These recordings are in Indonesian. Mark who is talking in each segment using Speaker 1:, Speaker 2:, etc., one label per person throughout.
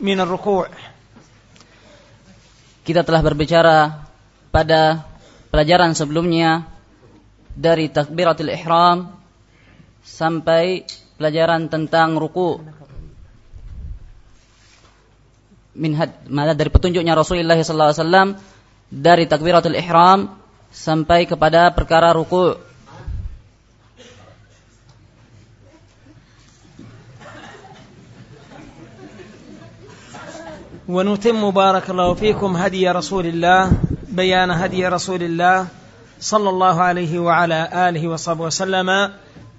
Speaker 1: min ruku'
Speaker 2: Kita telah berbicara pada pelajaran sebelumnya dari takbiratul ihram sampai pelajaran tentang ruku' minhad mana dari petunjuknya Rasulullah sallallahu alaihi wasallam dari takbiratul ihram sampai kepada perkara ruku'
Speaker 1: ونتم بارك الله فيكم هدي رسول الله بيان هدي رسول الله صلى الله عليه وعلى آله وصحبه وسلم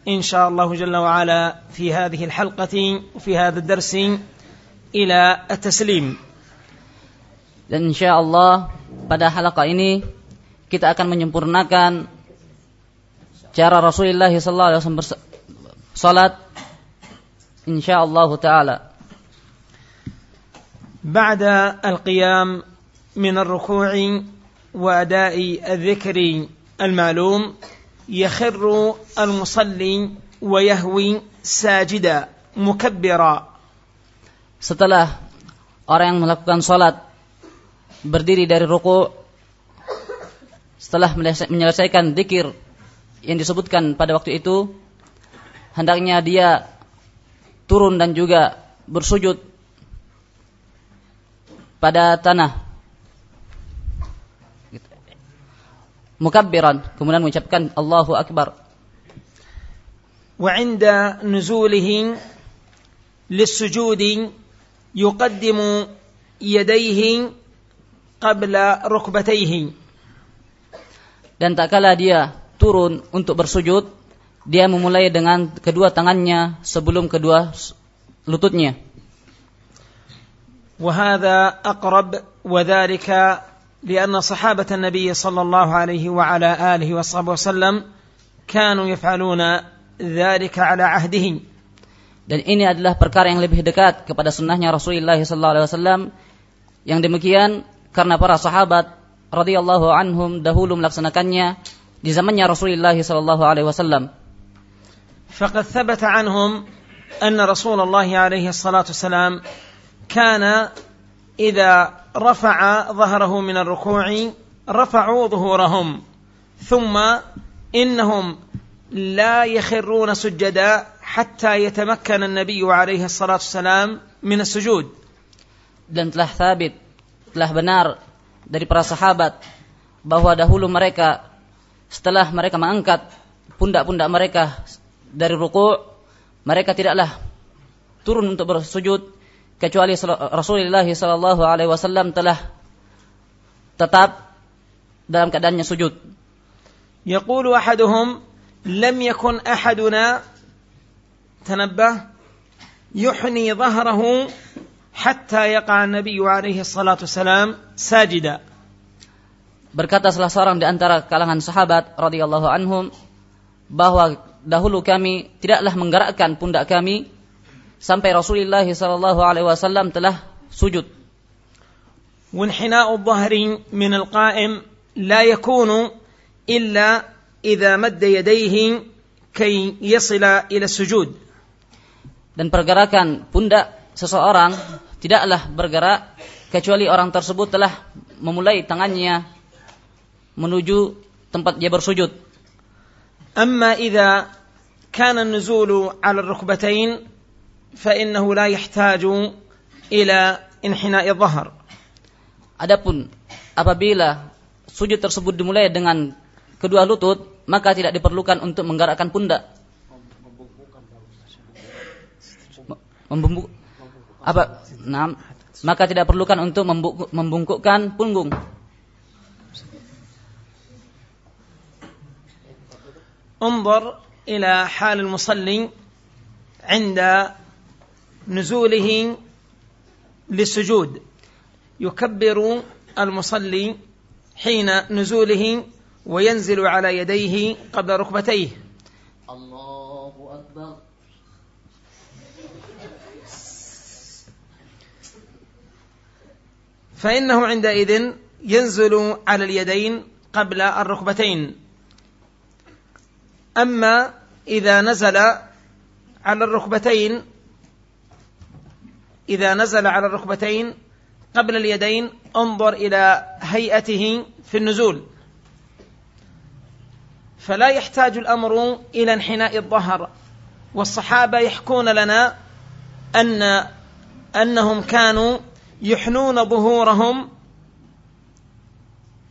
Speaker 1: إن شاء الله جل وعلا في هذه الحلقة وفي هذا الدرس إلى التسليم
Speaker 2: Dan insya Allah pada halaqah ini kita akan menyempurnakan cara Rasulullah wasallam salat insya Allah taala.
Speaker 1: بعد القيام من الركوع واداء الذكر المعلوم يخر المصلي ويهوي ساجدا مكبرا
Speaker 2: Setelah orang yang melakukan salat berdiri dari ruku setelah menyelesaikan zikir yang disebutkan pada waktu itu hendaknya dia turun dan juga bersujud pada tanah. Mukabbiran, kemudian mengucapkan Allahu Akbar.
Speaker 1: وعند نزوله للسجود يقدم يديه قبل ركبتيه
Speaker 2: Dan tak kala dia turun untuk bersujud, dia memulai dengan kedua tangannya sebelum kedua lututnya.
Speaker 1: وهذا أقرب وذلك لأن صحابة النبي صلى الله عليه وعلى آله وصحبه وسلم كانوا يفعلون ذلك على عهده
Speaker 2: Dan ini adalah perkara yang lebih dekat kepada sunnahnya Rasulullah SAW yang demikian karena para sahabat radhiyallahu anhum dahulu melaksanakannya di zamannya Rasulullah SAW.
Speaker 1: فقد ثبت عنهم أن رسول الله عليه الصلاة والسلام كان إذا رفع ظهره من الركوع رفعوا ظهورهم ثم إنهم لا يخرون سجدا حتى يتمكن النبي عليه الصلاة والسلام من السجود
Speaker 2: Dan telah sabit, telah benar dari para sahabat bahwa dahulu mereka setelah mereka mengangkat pundak-pundak mereka dari ruku, mereka tidaklah turun untuk bersujud kecuali Rasulullah sallallahu alaihi wasallam telah tetap dalam keadaannya sujud.
Speaker 1: Yaqulu ahaduhum lam yakun ahaduna tanabbah yuhni dhahrahu hatta yaqa nabi alaihi salatu wasalam sajida.
Speaker 2: Berkata salah seorang di antara kalangan sahabat radhiyallahu anhum bahwa dahulu kami tidaklah menggerakkan pundak kami sampai Rasulullah sallallahu alaihi wasallam telah sujud.
Speaker 1: وانحناء الظهر من القائم لا يكون إلا إذا مد يديه كي يصل إلى السجود
Speaker 2: Dan pergerakan pundak seseorang tidaklah bergerak kecuali orang tersebut telah memulai tangannya menuju tempat dia bersujud.
Speaker 1: أما إذا كان النزول على الركبتين فإنه لا يحتاج إلى انحناء الظهر
Speaker 2: Adapun apabila sujud tersebut dimulai dengan kedua lutut, maka tidak diperlukan untuk menggerakkan pundak. Membungkuk apa? Nah, maka tidak perlukan untuk membungkuk- membungkukkan punggung.
Speaker 1: انظر إلى حال المصلي عند نزوله للسجود. يكبر المصلي حين نزوله وينزل على يديه قبل ركبتيه.
Speaker 2: الله أكبر.
Speaker 1: فإنه عندئذ ينزل على اليدين قبل الركبتين. أما إذا نزل على الركبتين إذا نزل على الركبتين قبل اليدين انظر إلى هيئته في النزول. فلا يحتاج الأمر إلى انحناء الظهر. والصحابة يحكون لنا أن أنهم كانوا يحنون ظهورهم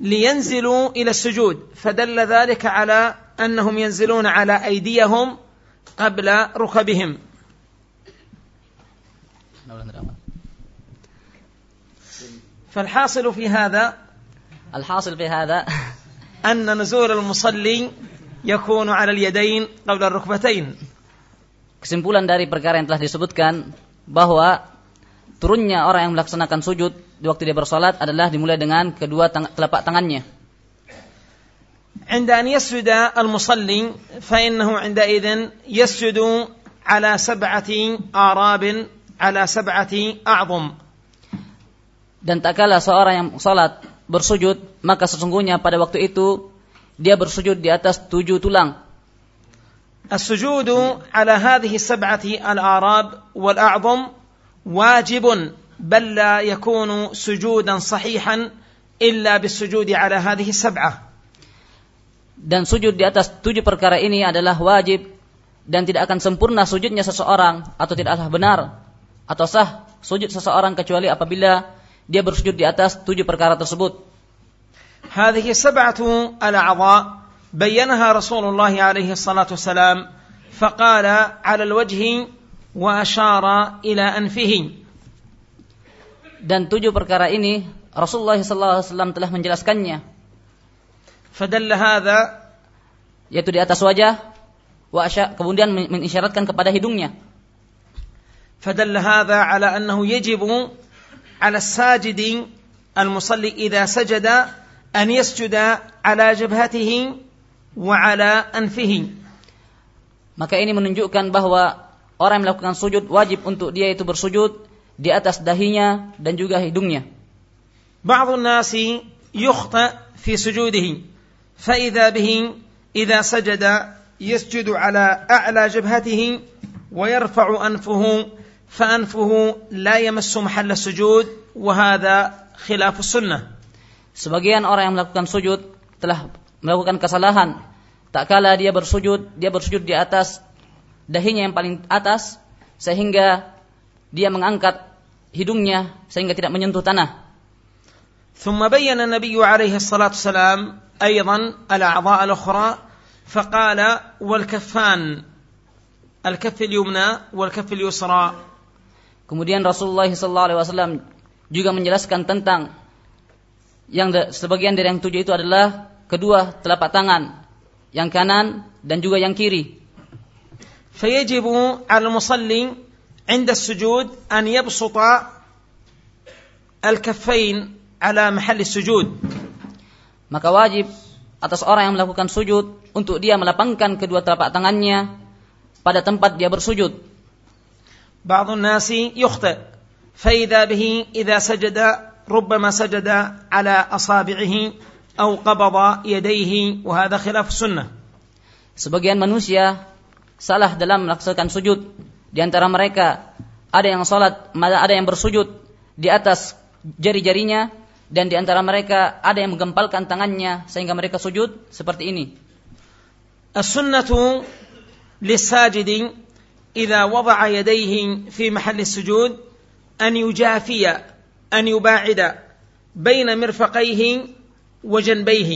Speaker 1: لينزلوا إلى السجود. فدل ذلك على أنهم ينزلون على أيديهم قبل ركبهم. فالحاصل في هذا
Speaker 2: الحاصل في هذا
Speaker 1: أن نزول المصلي يكون على اليدين قبل الركبتين
Speaker 2: Kesimpulan dari perkara yang telah disebutkan bahwa turunnya orang yang melaksanakan sujud di waktu dia bersolat adalah dimulai dengan kedua tang telapak tangannya.
Speaker 1: عند أن يسجد المصلي فإنه عندئذ يسجد على سبعة آراب على سبعة أعظم
Speaker 2: Dan tak kala seorang yang salat bersujud, maka sesungguhnya pada waktu itu dia bersujud di atas tujuh tulang.
Speaker 1: السجود على هذه السبعة الآراب والأعظم واجب بل لا يكون سجودا صحيحا إلا بالسجود على هذه السبعة
Speaker 2: Dan sujud di atas tujuh perkara ini adalah wajib dan tidak akan sempurna sujudnya seseorang atau tidaklah benar atau sah sujud seseorang kecuali apabila dia bersujud di atas tujuh perkara tersebut.
Speaker 1: هذه سبعة الأعضاء بينها رسول الله عليه الصلاة والسلام فقال على الوجه وأشار إلى أنفه
Speaker 2: Dan tujuh perkara ini Rasulullah SAW telah menjelaskannya,
Speaker 1: فدل هذا
Speaker 2: yaitu di atas wajah, wa asya- kemudian men- mengisyaratkan kepada hidungnya.
Speaker 1: فدل هذا على أنه يجب على الساجد المصلي إذا سجد أن يسجد على جبهته وعلى أنفه
Speaker 2: Maka ini menunjukkan bahwa orang yang melakukan sujud wajib untuk dia itu bersujud di atas dahinya dan juga hidungnya.
Speaker 1: بعض الناس يخطئ في سجوده فإذا به إذا سجد يسجد على أعلى جبهته ويرفع أنفه فأنفه لا يمس محل السجود وهذا خلاف السنة
Speaker 2: Sebagian orang yang melakukan sujud telah melakukan kesalahan. Tak kala dia bersujud, dia bersujud di atas dahinya yang paling atas sehingga dia mengangkat hidungnya sehingga tidak menyentuh tanah.
Speaker 1: ثم بين النبي عليه الصلاة والسلام أيضا الأعضاء الأخرى فقال والكفان الكف اليمنى والكف اليسرى
Speaker 2: Kemudian Rasulullah SAW juga menjelaskan tentang yang da- sebagian dari yang tujuh itu adalah kedua telapak tangan, yang kanan dan juga yang kiri.
Speaker 1: فيجب على المصلي عند السجود أن يبسط الكفين على محل السجود
Speaker 2: Maka wajib atas orang yang melakukan sujud untuk dia melapangkan kedua telapak tangannya pada tempat dia bersujud.
Speaker 1: بعض الناس يخطئ فإذا به إذا سجد ربما سجد على أصابعه أو قبض يديه وهذا خلاف السنة
Speaker 2: Sebagian manusia salah dalam melaksanakan sujud. Di antara mereka ada yang salat, malah ada yang bersujud di atas jari-jarinya dan di antara mereka ada yang menggempalkan tangannya sehingga mereka sujud seperti ini.
Speaker 1: السنة للساجد إذا وضع يديه في محل السجود أن يجافي أن يباعد بين مرفقيه وجنبيه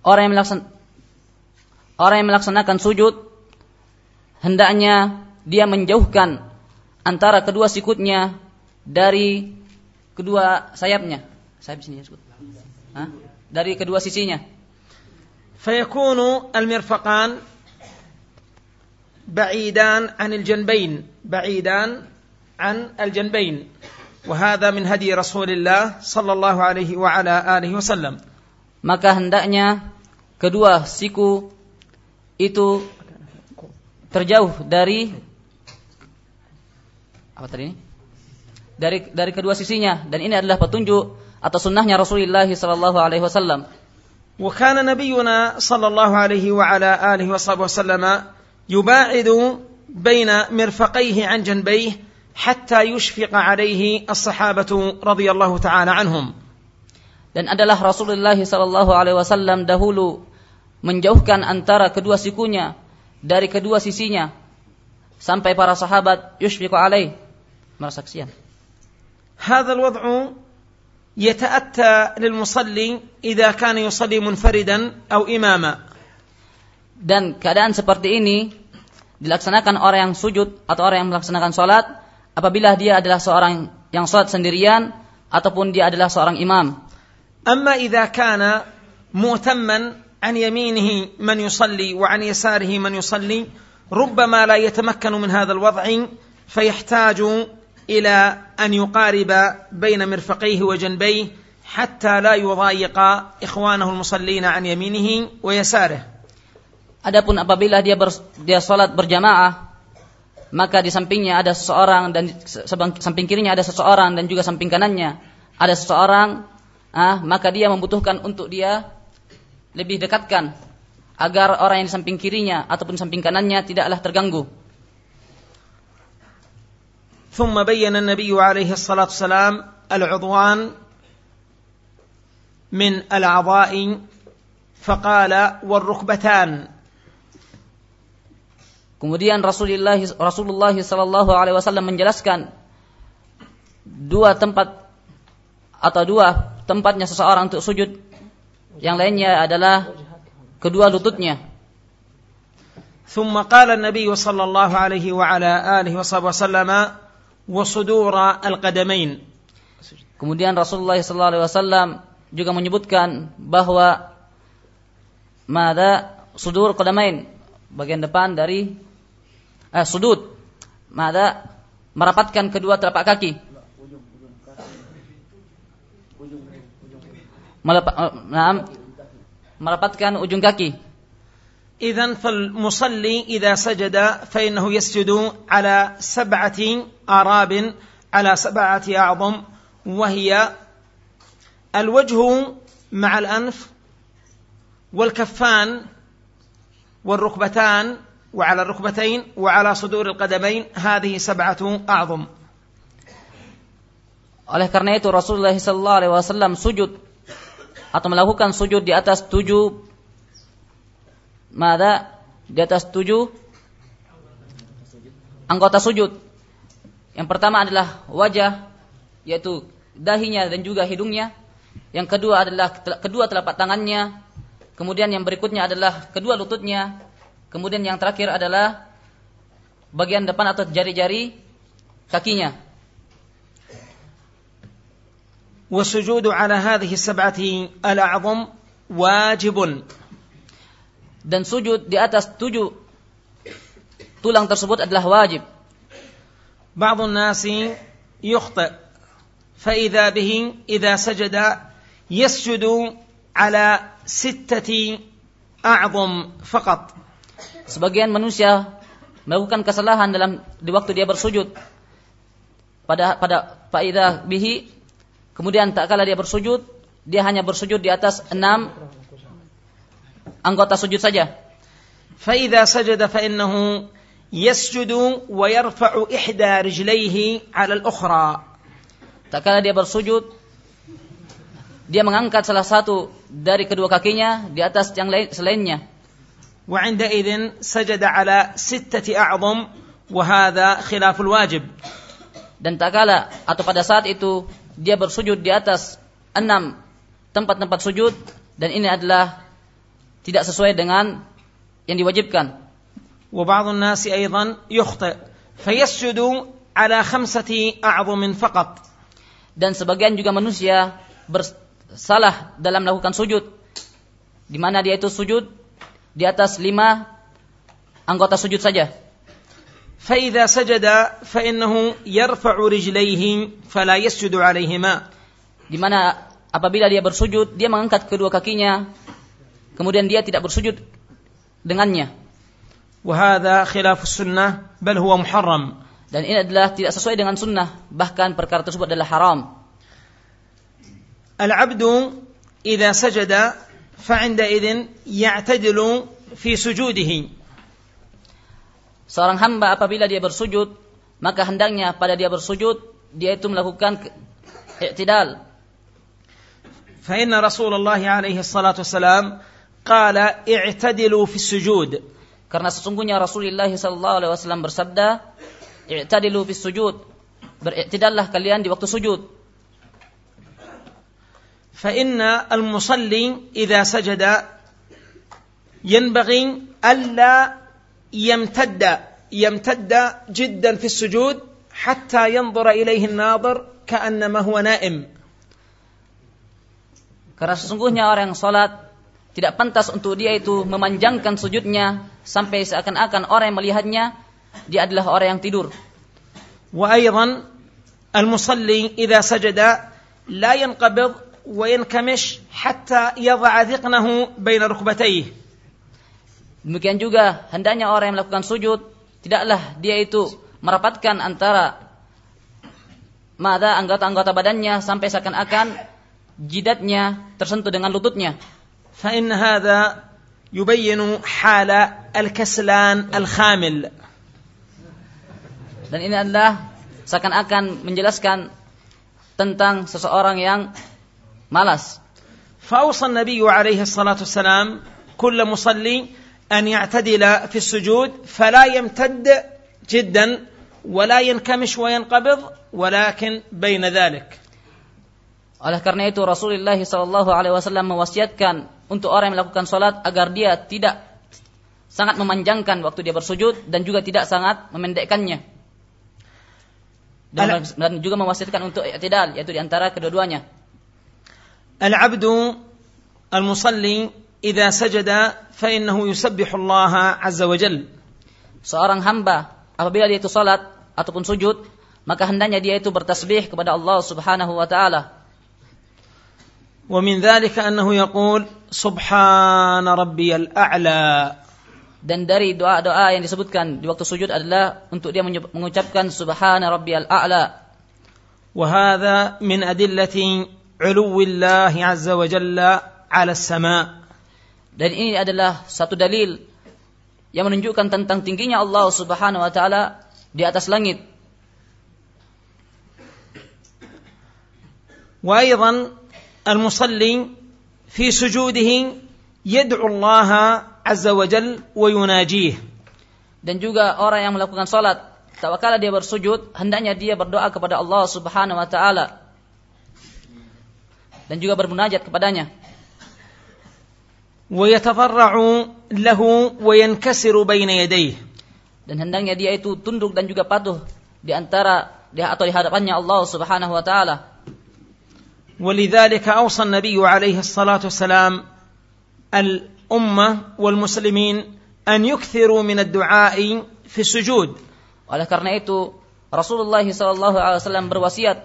Speaker 2: Orang yang melaksan orang yang melaksanakan sujud hendaknya dia menjauhkan antara kedua sikutnya dari kedua sayapnya. Sayap sini ya, sikut. Hah? Dari kedua sisinya.
Speaker 1: فيكون المرفقان بعيدان عن الجنبين بعيدان عن الجنبين وهذا من هدي رسول الله صلى الله عليه وعلى آله وسلم
Speaker 2: Maka hendaknya kedua siku itu terjauh dari apa tadi ini? Dari dari kedua sisinya dan ini adalah petunjuk atau sunnahnya Rasulullah sallallahu alaihi wasallam.
Speaker 1: وكان نبينا صلى الله عليه وعلى آله وصحبه وسلم يباعد بين مرفقيه عن جنبيه حتى يشفق عليه الصحابة رضي الله تعالى عنهم
Speaker 2: dan adalah Rasulullah sallallahu alaihi wasallam dahulu menjauhkan antara kedua sikunya dari kedua sisinya sampai para sahabat yushfiqu alaih merasa kesian.
Speaker 1: هذا الوضع يتأتى للمصلي إذا كان يصلي منفردا أو إماما
Speaker 2: Dan keadaan seperti ini dilaksanakan orang yang sujud atau orang yang melaksanakan sholat apabila dia adalah seorang yang sholat sendirian ataupun dia adalah seorang imam.
Speaker 1: أما إذا كان مؤتما عن يمينه من يصلي وعن يساره من يصلي ربما لا يتمكن من هذا الوضع فيحتاج إلى أن يقارب بين مرفقيه وجنبيه حتى لا يضايق إخوانه المصلين عن يمينه ويساره
Speaker 2: Adapun apabila dia ber, dia salat berjamaah maka di sampingnya ada seseorang dan sebang, samping kirinya ada seseorang dan juga samping kanannya ada seseorang ah, maka dia membutuhkan untuk dia lebih dekatkan agar orang yang di samping kirinya ataupun samping kanannya tidaklah terganggu.
Speaker 1: ثم بين النبي عليه الصلاة والسلام العضوان من الأعضاء فقال والركبتان
Speaker 2: Kemudian Rasulullah Rasulullah sallallahu alaihi wasallam menjelaskan dua tempat atau dua tempatnya seseorang untuk sujud. Yang lainnya adalah kedua lututnya.
Speaker 1: ثم قال النبي صلى الله عليه وعلى آله وصحبه وسلم وصدور القدمين
Speaker 2: Kemudian Rasulullah sallallahu alaihi wasallam juga menyebutkan bahwa mada sudur qadamain bagian depan dari eh, sudut. Mada merapatkan kedua telapak kaki. Nah, merapatkan ujung kaki.
Speaker 1: إذا فالمصلي إذا سجد فإنه يسجد على سبعة آراب على سبعة أعظم وهي الوجه مع الأنف والكفان والركبتان وعلى الركبتين وعلى صدور القدمين هذه سبعة أعظم
Speaker 2: Oleh karena itu Rasulullah sallallahu alaihi wasallam sujud atau melakukan sujud di atas tujuh Mada di atas tujuh anggota sujud. Yang pertama adalah wajah, yaitu dahinya dan juga hidungnya. Yang kedua adalah kedua telapak tangannya. Kemudian yang berikutnya adalah kedua lututnya. Kemudian yang terakhir adalah bagian depan atau jari-jari kakinya.
Speaker 1: والسجود على هذه السبعة الأعظم واجب
Speaker 2: dan sujud di atas tujuh tulang tersebut adalah wajib.
Speaker 1: بعض الناس يخطئ فإذا به إذا سجد يسجد على ستة أعظم فقط
Speaker 2: Sebagian manusia melakukan kesalahan dalam di waktu dia bersujud. Pada pada faida bihi kemudian tak kala dia bersujud, dia hanya bersujud di atas enam anggota sujud saja.
Speaker 1: faida sajada fa innahu yasjudu wa yarfa'u ihda rijlaihi 'ala al-ukhra.
Speaker 2: Tak kala dia bersujud, dia mengangkat salah satu dari kedua kakinya di atas yang lain selainnya.
Speaker 1: وعندئذ سجد على ستة أعظم وهذا خلاف الواجب
Speaker 2: Dan tak kala atau pada saat itu dia bersujud di atas enam tempat-tempat sujud dan ini adalah tidak sesuai dengan yang diwajibkan.
Speaker 1: وبعض الناس أيضا يخطئ فيسجد على خمسة أعظم فقط
Speaker 2: Dan sebagian juga manusia bersalah dalam melakukan sujud. Di mana dia itu sujud di atas lima anggota sujud saja.
Speaker 1: فإذا سجد فإنه يرفع رجليه فلا يسجد عليهما
Speaker 2: Di mana apabila dia bersujud, dia mengangkat kedua kakinya, kemudian dia tidak bersujud dengannya.
Speaker 1: وهذا خلاف السنة بل هو محرم
Speaker 2: Dan ini adalah tidak sesuai dengan sunnah, bahkan perkara tersebut adalah haram.
Speaker 1: العبد إذا سجد فعندئذ يعتدل في سجوده
Speaker 2: Seorang hamba apabila dia bersujud, maka hendaknya pada dia bersujud dia itu melakukan ke- i'tidal
Speaker 1: فإن رسول الله عليه الصلاة والسلام قال اعتدلوا في السجود
Speaker 2: karena sesungguhnya Rasulullah sallallahu alaihi wasallam bersabda i'tadilu bis sujud beriktidallah kalian di waktu sujud
Speaker 1: فإن المصلي إذا سجد ينبغي ألا يمتد يمتد جدا في السجود حتى ينظر إليه الناظر كأنما هو نائم
Speaker 2: karena sesungguhnya orang yang salat tidak pantas untuk dia itu memanjangkan sujudnya sampai seakan-akan orang yang melihatnya dia adalah orang yang tidur
Speaker 1: وأيضا المصلي إذا سجد لا ينقبض وينكمش حتى يضع ذقنه بين ركبتيه
Speaker 2: Demikian juga hendaknya orang yang melakukan sujud tidaklah dia itu merapatkan antara mata anggota-anggota badannya sampai seakan-akan jidatnya tersentuh dengan lututnya.
Speaker 1: فإن هذا يبين حال الكسلان الخامل
Speaker 2: Dan ini adalah seakan-akan menjelaskan tentang seseorang yang malas.
Speaker 1: فأوصى النبي عليه الصلاة والسلام كل مصلي أن يعتدل في السجود فلا يمتد جدا ولا ينكمش وينقبض ولكن بين ذلك
Speaker 2: Oleh karena itu Rasulullah Shallallahu Alaihi Wasallam mewasiatkan untuk orang yang melakukan sholat agar dia tidak sangat memanjangkan waktu dia bersujud dan juga tidak sangat memendekkannya. Dan,
Speaker 1: Ala-
Speaker 2: dan juga mewasiatkan untuk i'tidal yaitu di antara kedua-duanya.
Speaker 1: العبد المصلي إذا سجد فإنه يسبح الله عز وجل
Speaker 2: Seorang hamba apabila dia itu sholat ataupun sujud maka hendaknya dia itu bertasbih kepada Allah Subhanahu wa taala.
Speaker 1: ومن ذلك أنه يقول سبحان ربي الأعلى
Speaker 2: Dan dari doa-doa yang disebutkan di waktu sujud adalah untuk dia menyu- mengucapkan subhana rabbiyal a'la.
Speaker 1: وهذا من أدلة علو الله عز وجل على السماء
Speaker 2: Dan ini adalah satu dalil yang menunjukkan tentang tingginya Allah Subhanahu wa taala di atas langit.
Speaker 1: وأيضا المصلي في سجوده يدعو الله عز وجل ويناجيه
Speaker 2: Dan juga orang yang melakukan salat, tatkala dia bersujud, hendaknya dia berdoa kepada Allah Subhanahu wa taala. Dan juga bermunajat kepadanya.
Speaker 1: ويتضرع له وينكسر بين يديه
Speaker 2: Dan hendaknya dia itu tunduk dan juga patuh di antara di atau di hadapannya Allah Subhanahu wa taala.
Speaker 1: ولذلك أوصى النبي عليه الصلاة والسلام الأمة والمسلمين أن يكثروا من الدعاء في السجود
Speaker 2: Oleh karena itu, Rasulullah SAW berwasiat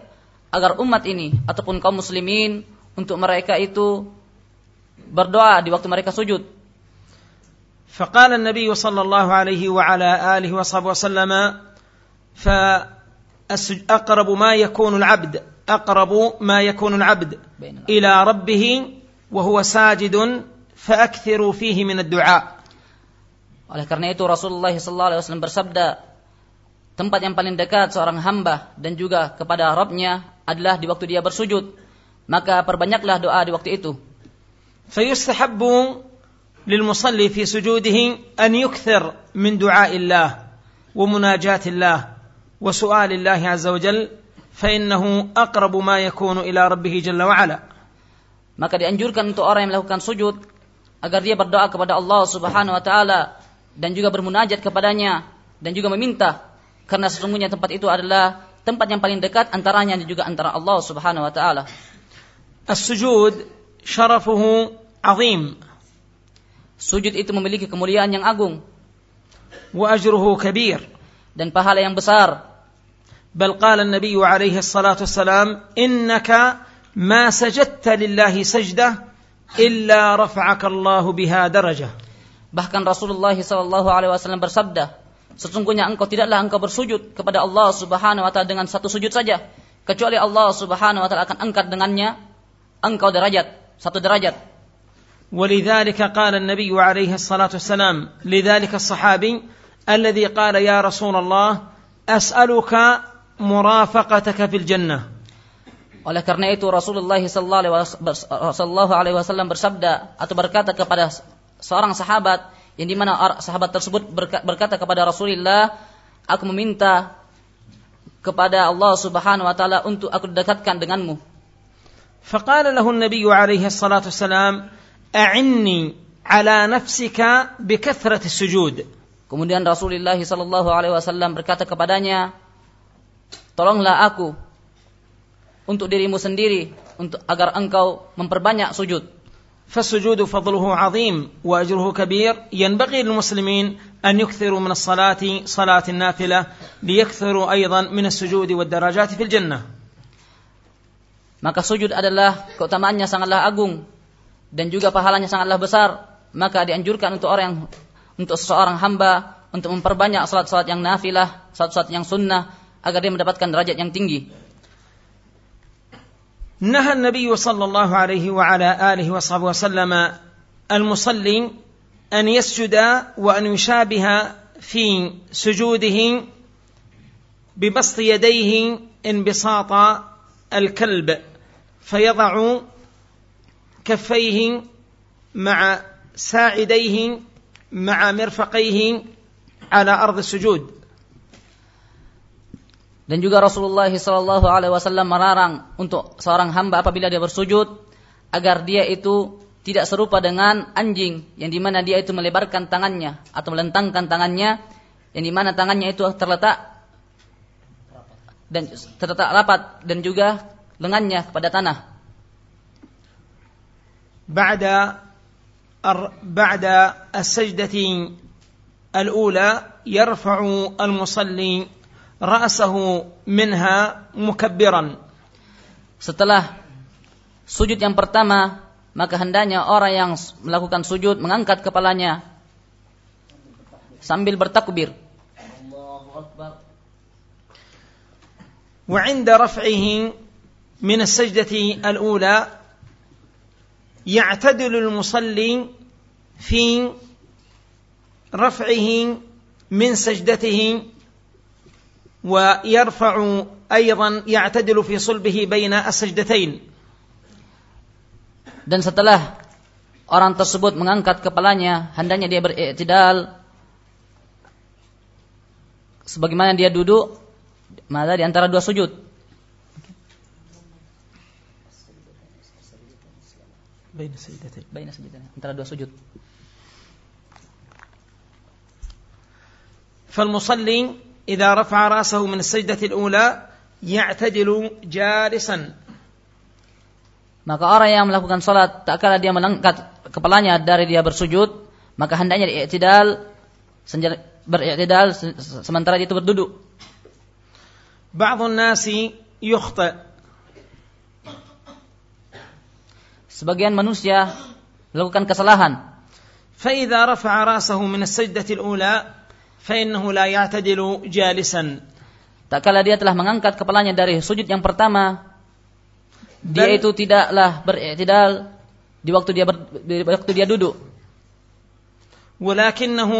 Speaker 2: agar umat ini ataupun kaum muslimin untuk mereka itu berdoa di waktu mereka sujud.
Speaker 1: فقال النبي صلى الله عليه وعلى آله وصحبه وسلم فأقرب ما يكون العبد أقرب ما يكون العبد
Speaker 2: بين العبد.
Speaker 1: إلى ربه وهو ساجد فأكثروا فيه من الدعاء
Speaker 2: Oleh karena itu Rasulullah SAW bersabda, tempat yang paling dekat seorang hamba dan juga kepada Rabbnya adalah di waktu dia bersujud. Maka perbanyaklah doa di waktu itu.
Speaker 1: فيستحب للمصلي في سجوده أن يكثر من دعاء الله ومناجاة الله وسؤال الله عز وجل فإنه أقرب ما يكون إلى ربه جل وعلا
Speaker 2: Maka dianjurkan untuk orang yang melakukan sujud agar dia berdoa kepada Allah Subhanahu wa taala dan juga bermunajat kepadanya dan juga meminta karena sesungguhnya tempat itu adalah tempat yang paling dekat antaranya juga antara Allah Subhanahu wa taala.
Speaker 1: As-sujud syarafuhu azim.
Speaker 2: Sujud itu memiliki kemuliaan yang agung.
Speaker 1: Wa ajruhu kabir.
Speaker 2: Dan pahala yang besar.
Speaker 1: Bal qala an-nabiy alaihi salatu wassalam, "Innaka ma sajadta lillahi sajdah illa rafa'aka Allah biha darajah."
Speaker 2: Bahkan Rasulullah sallallahu alaihi wasallam bersabda, sesungguhnya engkau tidaklah engkau bersujud kepada Allah Subhanahu wa taala dengan satu sujud saja, kecuali Allah Subhanahu wa taala akan angkat dengannya engkau derajat, satu derajat.
Speaker 1: ولذلك قال النبي عليه الصلاه والسلام لذلك الصحابي الذي قال يا رسول الله أسألك مرافقتك في الجنة
Speaker 2: Oleh karena itu Rasulullah sallallahu alaihi wasallam bersabda atau berkata kepada seorang sahabat yang di mana sahabat tersebut berkata kepada Rasulullah, aku meminta kepada Allah Subhanahu wa taala untuk aku dekatkan denganmu.
Speaker 1: فقال له النبي عليه الصلاة والسلام أعني على نفسك بكثرة السجود
Speaker 2: Kemudian Rasulullah sallallahu alaihi wasallam berkata kepadanya, "Tolonglah aku untuk dirimu sendiri untuk agar engkau memperbanyak sujud."
Speaker 1: فالسجود فضله عظيم واجره كبير ينبغي للمسلمين ان يكثروا من الصلاه صلاه النافله ليكثروا ايضا من السجود والدرجات في الجنه.
Speaker 2: Maka sujud adalah keutamaannya sangatlah agung dan juga pahalanya sangatlah besar. Maka dianjurkan untuk orang yang untuk seseorang hamba untuk memperbanyak salat-salat yang nafilah, salat-salat yang sunnah agar dia mendapatkan derajat yang tinggi.
Speaker 1: نهى النبي صلى الله عليه وعلى آله وصحبه وسلم المصلي أن يسجد وأن يشابه في سجوده ببسط يديه انبساط الكلب فيضع كفيه مع ساعديه مع مرفقيه على أرض السجود.
Speaker 2: Dan juga Rasulullah Shallallahu Alaihi Wasallam melarang untuk seorang hamba apabila dia bersujud agar dia itu tidak serupa dengan anjing yang dimana dia itu melebarkan tangannya atau melentangkan tangannya yang dimana tangannya itu terletak dan terletak rapat dan juga lengannya kepada tanah.
Speaker 1: بعد بعد السجدة الأولى يرفع المصلي ra'sahu minha mukabbiran.
Speaker 2: Setelah sujud yang pertama, maka hendaknya orang yang melakukan sujud mengangkat kepalanya sambil bertakbir.
Speaker 1: وعند رفعه من السجدة الأولى يعتدل المصلي في رفعه من سجدته ويرفع أيضا يعتدل في صلبه بين السجدتين
Speaker 2: dan setelah orang tersebut mengangkat kepalanya hendaknya dia beriktidal sebagaimana dia duduk maka di antara dua sujud
Speaker 1: بين السجدتين
Speaker 2: بين السجدتين antara dua sujud
Speaker 1: فالمصلي إذا رفع رأسه من السجدة الأولى يعتدل جالسا
Speaker 2: Maka orang yang melakukan salat tak kala dia mengangkat kepalanya dari dia bersujud, maka hendaknya i'tidal beriktidal sementara itu berduduk.
Speaker 1: بعض الناس يخطئ
Speaker 2: Sebagian manusia melakukan kesalahan.
Speaker 1: فإذا رفع رأسه من السجدة الأولى فإنه لا يعتدل جالسا
Speaker 2: Tak kala dia telah mengangkat kepalanya dari sujud yang pertama, dia
Speaker 1: Dan-
Speaker 2: itu tidaklah beriktidal di waktu dia ber, di waktu dia duduk.
Speaker 1: ولكنه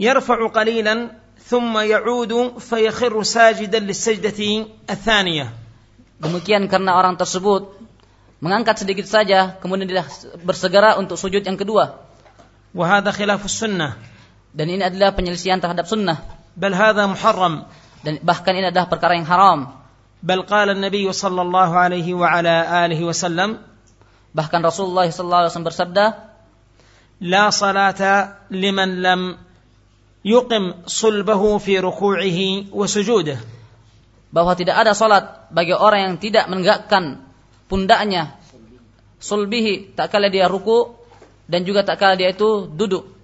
Speaker 1: يرفع قليلا ثم يعود فيخر ساجدا للسجدة الثانية
Speaker 2: Demikian karena orang tersebut mengangkat sedikit saja, kemudian dia bersegera untuk sujud yang kedua.
Speaker 1: وهذا خلاف السنة
Speaker 2: dan ini adalah penyelisihan terhadap sunnah.
Speaker 1: Bal hadha muharram.
Speaker 2: Dan bahkan ini adalah perkara yang haram.
Speaker 1: Bal qala an-nabiy sallallahu alaihi wa ala alihi wasallam
Speaker 2: bahkan Rasulullah sallallahu alaihi wasallam bersabda
Speaker 1: la salata liman lam yuqim sulbahu fi ruku'ihi wa sujudih
Speaker 2: bahwa tidak ada salat bagi orang yang tidak menegakkan pundaknya sulbihi tak kala dia ruku dan juga tak kala dia itu duduk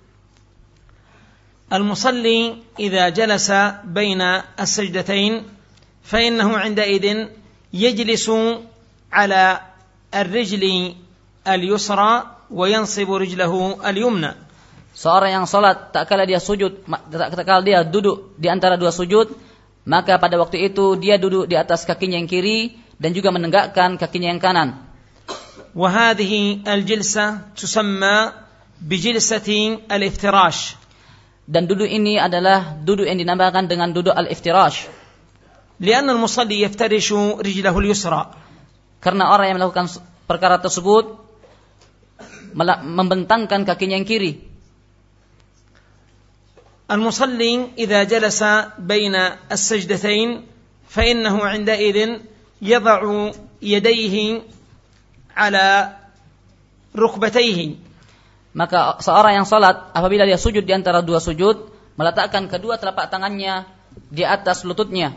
Speaker 1: المصلي إذا جلس بين السجدتين فإنه عندئذ يجلس على الرجل اليسرى وينصب رجله اليمنى
Speaker 2: seorang yang salat tak kala dia sujud ma- tak tak kala dia duduk di antara dua sujud maka pada waktu itu dia duduk di atas kakinya yang kiri dan juga menegakkan kakinya yang kanan
Speaker 1: وهذه الجلسة تسمى بجلسة الافتراش
Speaker 2: dan duduk ini adalah duduk yang dinamakan dengan duduk al-iftirash.
Speaker 1: Lianna al-musalli yaftarishu rijlahu.
Speaker 2: Karena orang yang melakukan perkara tersebut membentangkan kakinya yang kiri.
Speaker 1: المصلّي إذا جلس بين السجدتين فإنه عندئذ يضع يديه على ركبتيه.
Speaker 2: Maka seorang yang salat apabila dia sujud di antara dua sujud, meletakkan kedua telapak tangannya di atas lututnya.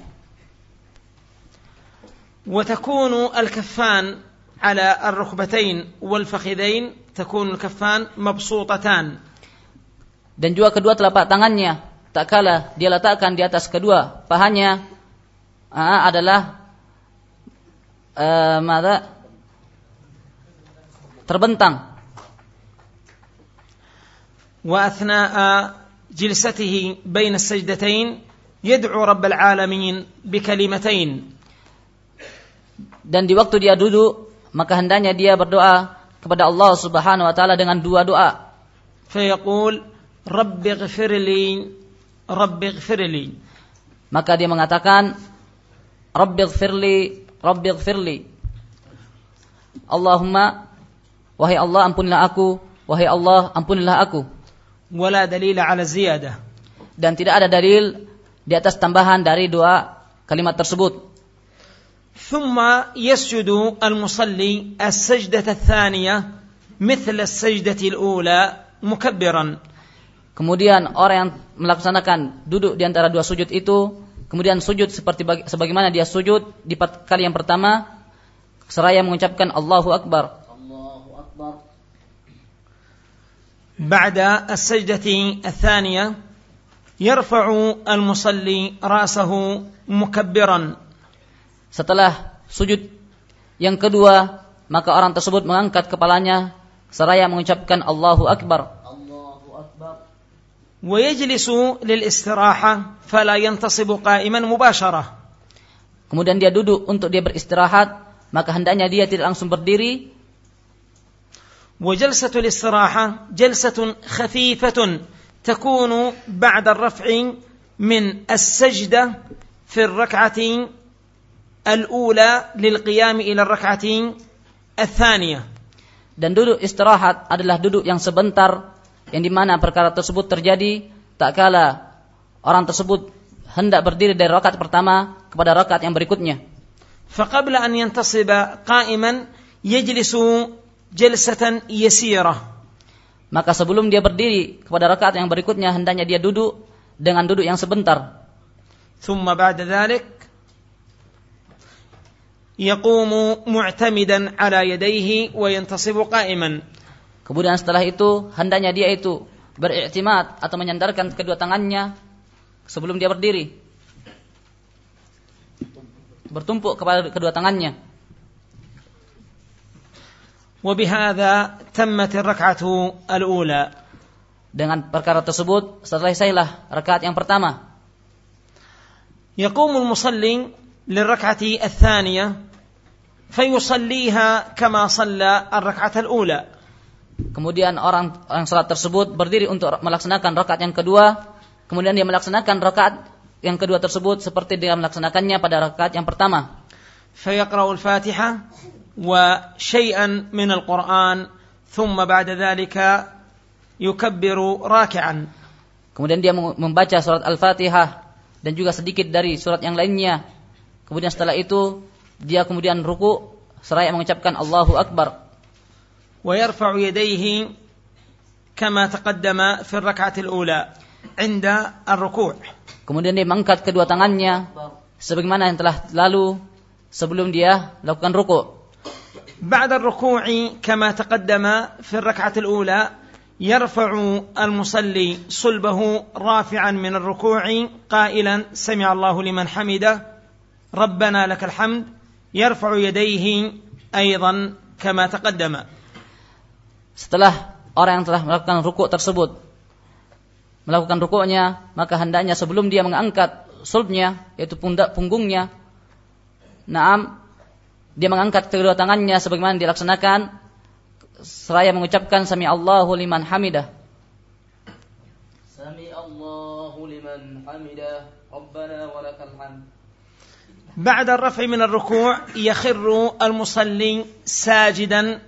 Speaker 1: وتكون الكفان على الركبتين والفخذين تكون الكفان مبسوطتان
Speaker 2: Dan juga kedua telapak tangannya tak kala dia letakkan di atas kedua pahanya ah, adalah eh, mada terbentang
Speaker 1: واثناء جلسته بين السجدتين يدعو رب العالمين بكلمتين
Speaker 2: dan di waktu dia duduk maka hendaknya dia berdoa kepada Allah Subhanahu wa taala dengan dua doa
Speaker 1: فيقول رب اغفر لي رب اغفر لي
Speaker 2: maka dia mengatakan Rabbighfirli Rabbighfirli Allahumma wahai Allah ampunilah aku wahai Allah ampunilah aku
Speaker 1: ولا دليل على الزياده
Speaker 2: dan tidak ada dalil di atas tambahan dari dua kalimat tersebut
Speaker 1: ثم يسجد المصلي السجده الثانيه مثل السجده الاولى مكبرا
Speaker 2: kemudian orang yang melaksanakan duduk di antara dua sujud itu kemudian sujud seperti bagi- sebagaimana dia sujud di pat- kali yang pertama seraya mengucapkan Allahu Akbar
Speaker 1: بعد السجده الثانيه يرفع المصلي راسه مكبرا
Speaker 2: Setelah sujud yang kedua, maka orang tersebut mengangkat kepalanya seraya mengucapkan Allahu Akbar.
Speaker 1: ويجلس للاستراحه فلا ينتصب قائما مباشره
Speaker 2: Kemudian dia duduk untuk dia beristirahat, maka hendaknya dia tidak langsung berdiri,
Speaker 1: وجلسه الاستراحه جلسه خفيفه تكون بعد الرفع من السجده في الركعه الاولى للقيام الى الركعه الثانيه
Speaker 2: dan duduk istirahat adalah duduk yang sebentar, yang dimana perkara tersebut terjadi tak kala orang tersebut hendak berdiri dari rakaat pertama kepada rakaat yang berikutnya.
Speaker 1: فقبل ان ينتصب قائما يجلس جلسه يسيره
Speaker 2: Maka sebelum dia berdiri kepada rakaat yang berikutnya hendaknya dia duduk dengan duduk yang sebentar.
Speaker 1: ثم بعد ذلك يقوم معتمدا على يديه وينتصب قائما
Speaker 2: Kemudian setelah itu hendaknya dia itu beriktimat atau menyandarkan kedua tangannya sebelum dia berdiri. Bertumpuk kepada kedua tangannya.
Speaker 1: وبهذا تمت الركعة الأولى
Speaker 2: Dengan perkara tersebut selesailah rakaat yang pertama.
Speaker 1: يقوم المصلي للركعة الثانية فيصليها كما صلى الركعة الأولى
Speaker 2: Kemudian orang orang salat tersebut berdiri untuk melaksanakan rakaat yang kedua. Kemudian dia melaksanakan rakaat yang kedua tersebut seperti dia melaksanakannya pada rakaat yang pertama.
Speaker 1: فيقرأ الفاتحة وشيئا من القرآن ثم بعد ذلك يكبر راكعا
Speaker 2: Kemudian dia membaca surat Al-Fatihah dan juga sedikit dari surat yang lainnya. Kemudian setelah itu dia kemudian ruku seraya mengucapkan Allahu Akbar.
Speaker 1: ويرفع يديه كما تقدم في الركعة الأولى عند الركوع
Speaker 2: Kemudian dia mengangkat kedua tangannya sebagaimana yang telah lalu sebelum dia melakukan ruku.
Speaker 1: بعد الركوع كما تقدم في الركعة الأولى يرفع المصلي صلبه رافعا من الركوع قائلا سمع الله لمن حمده ربنا لك الحمد يرفع يديه أيضا كما تقدم
Speaker 2: Setelah orang yang telah melakukan ruku tersebut melakukan rukuknya, maka hendaknya sebelum dia mengangkat sulbnya, yaitu pundak punggungnya, naam, dia mengangkat kedua tangannya sebagaimana dilaksanakan seraya mengucapkan sami Allahu liman hamidah. Sami لمن حمده ربنا ولك الحمد
Speaker 1: بعد الرفع من الركوع يخر المصلي ساجدا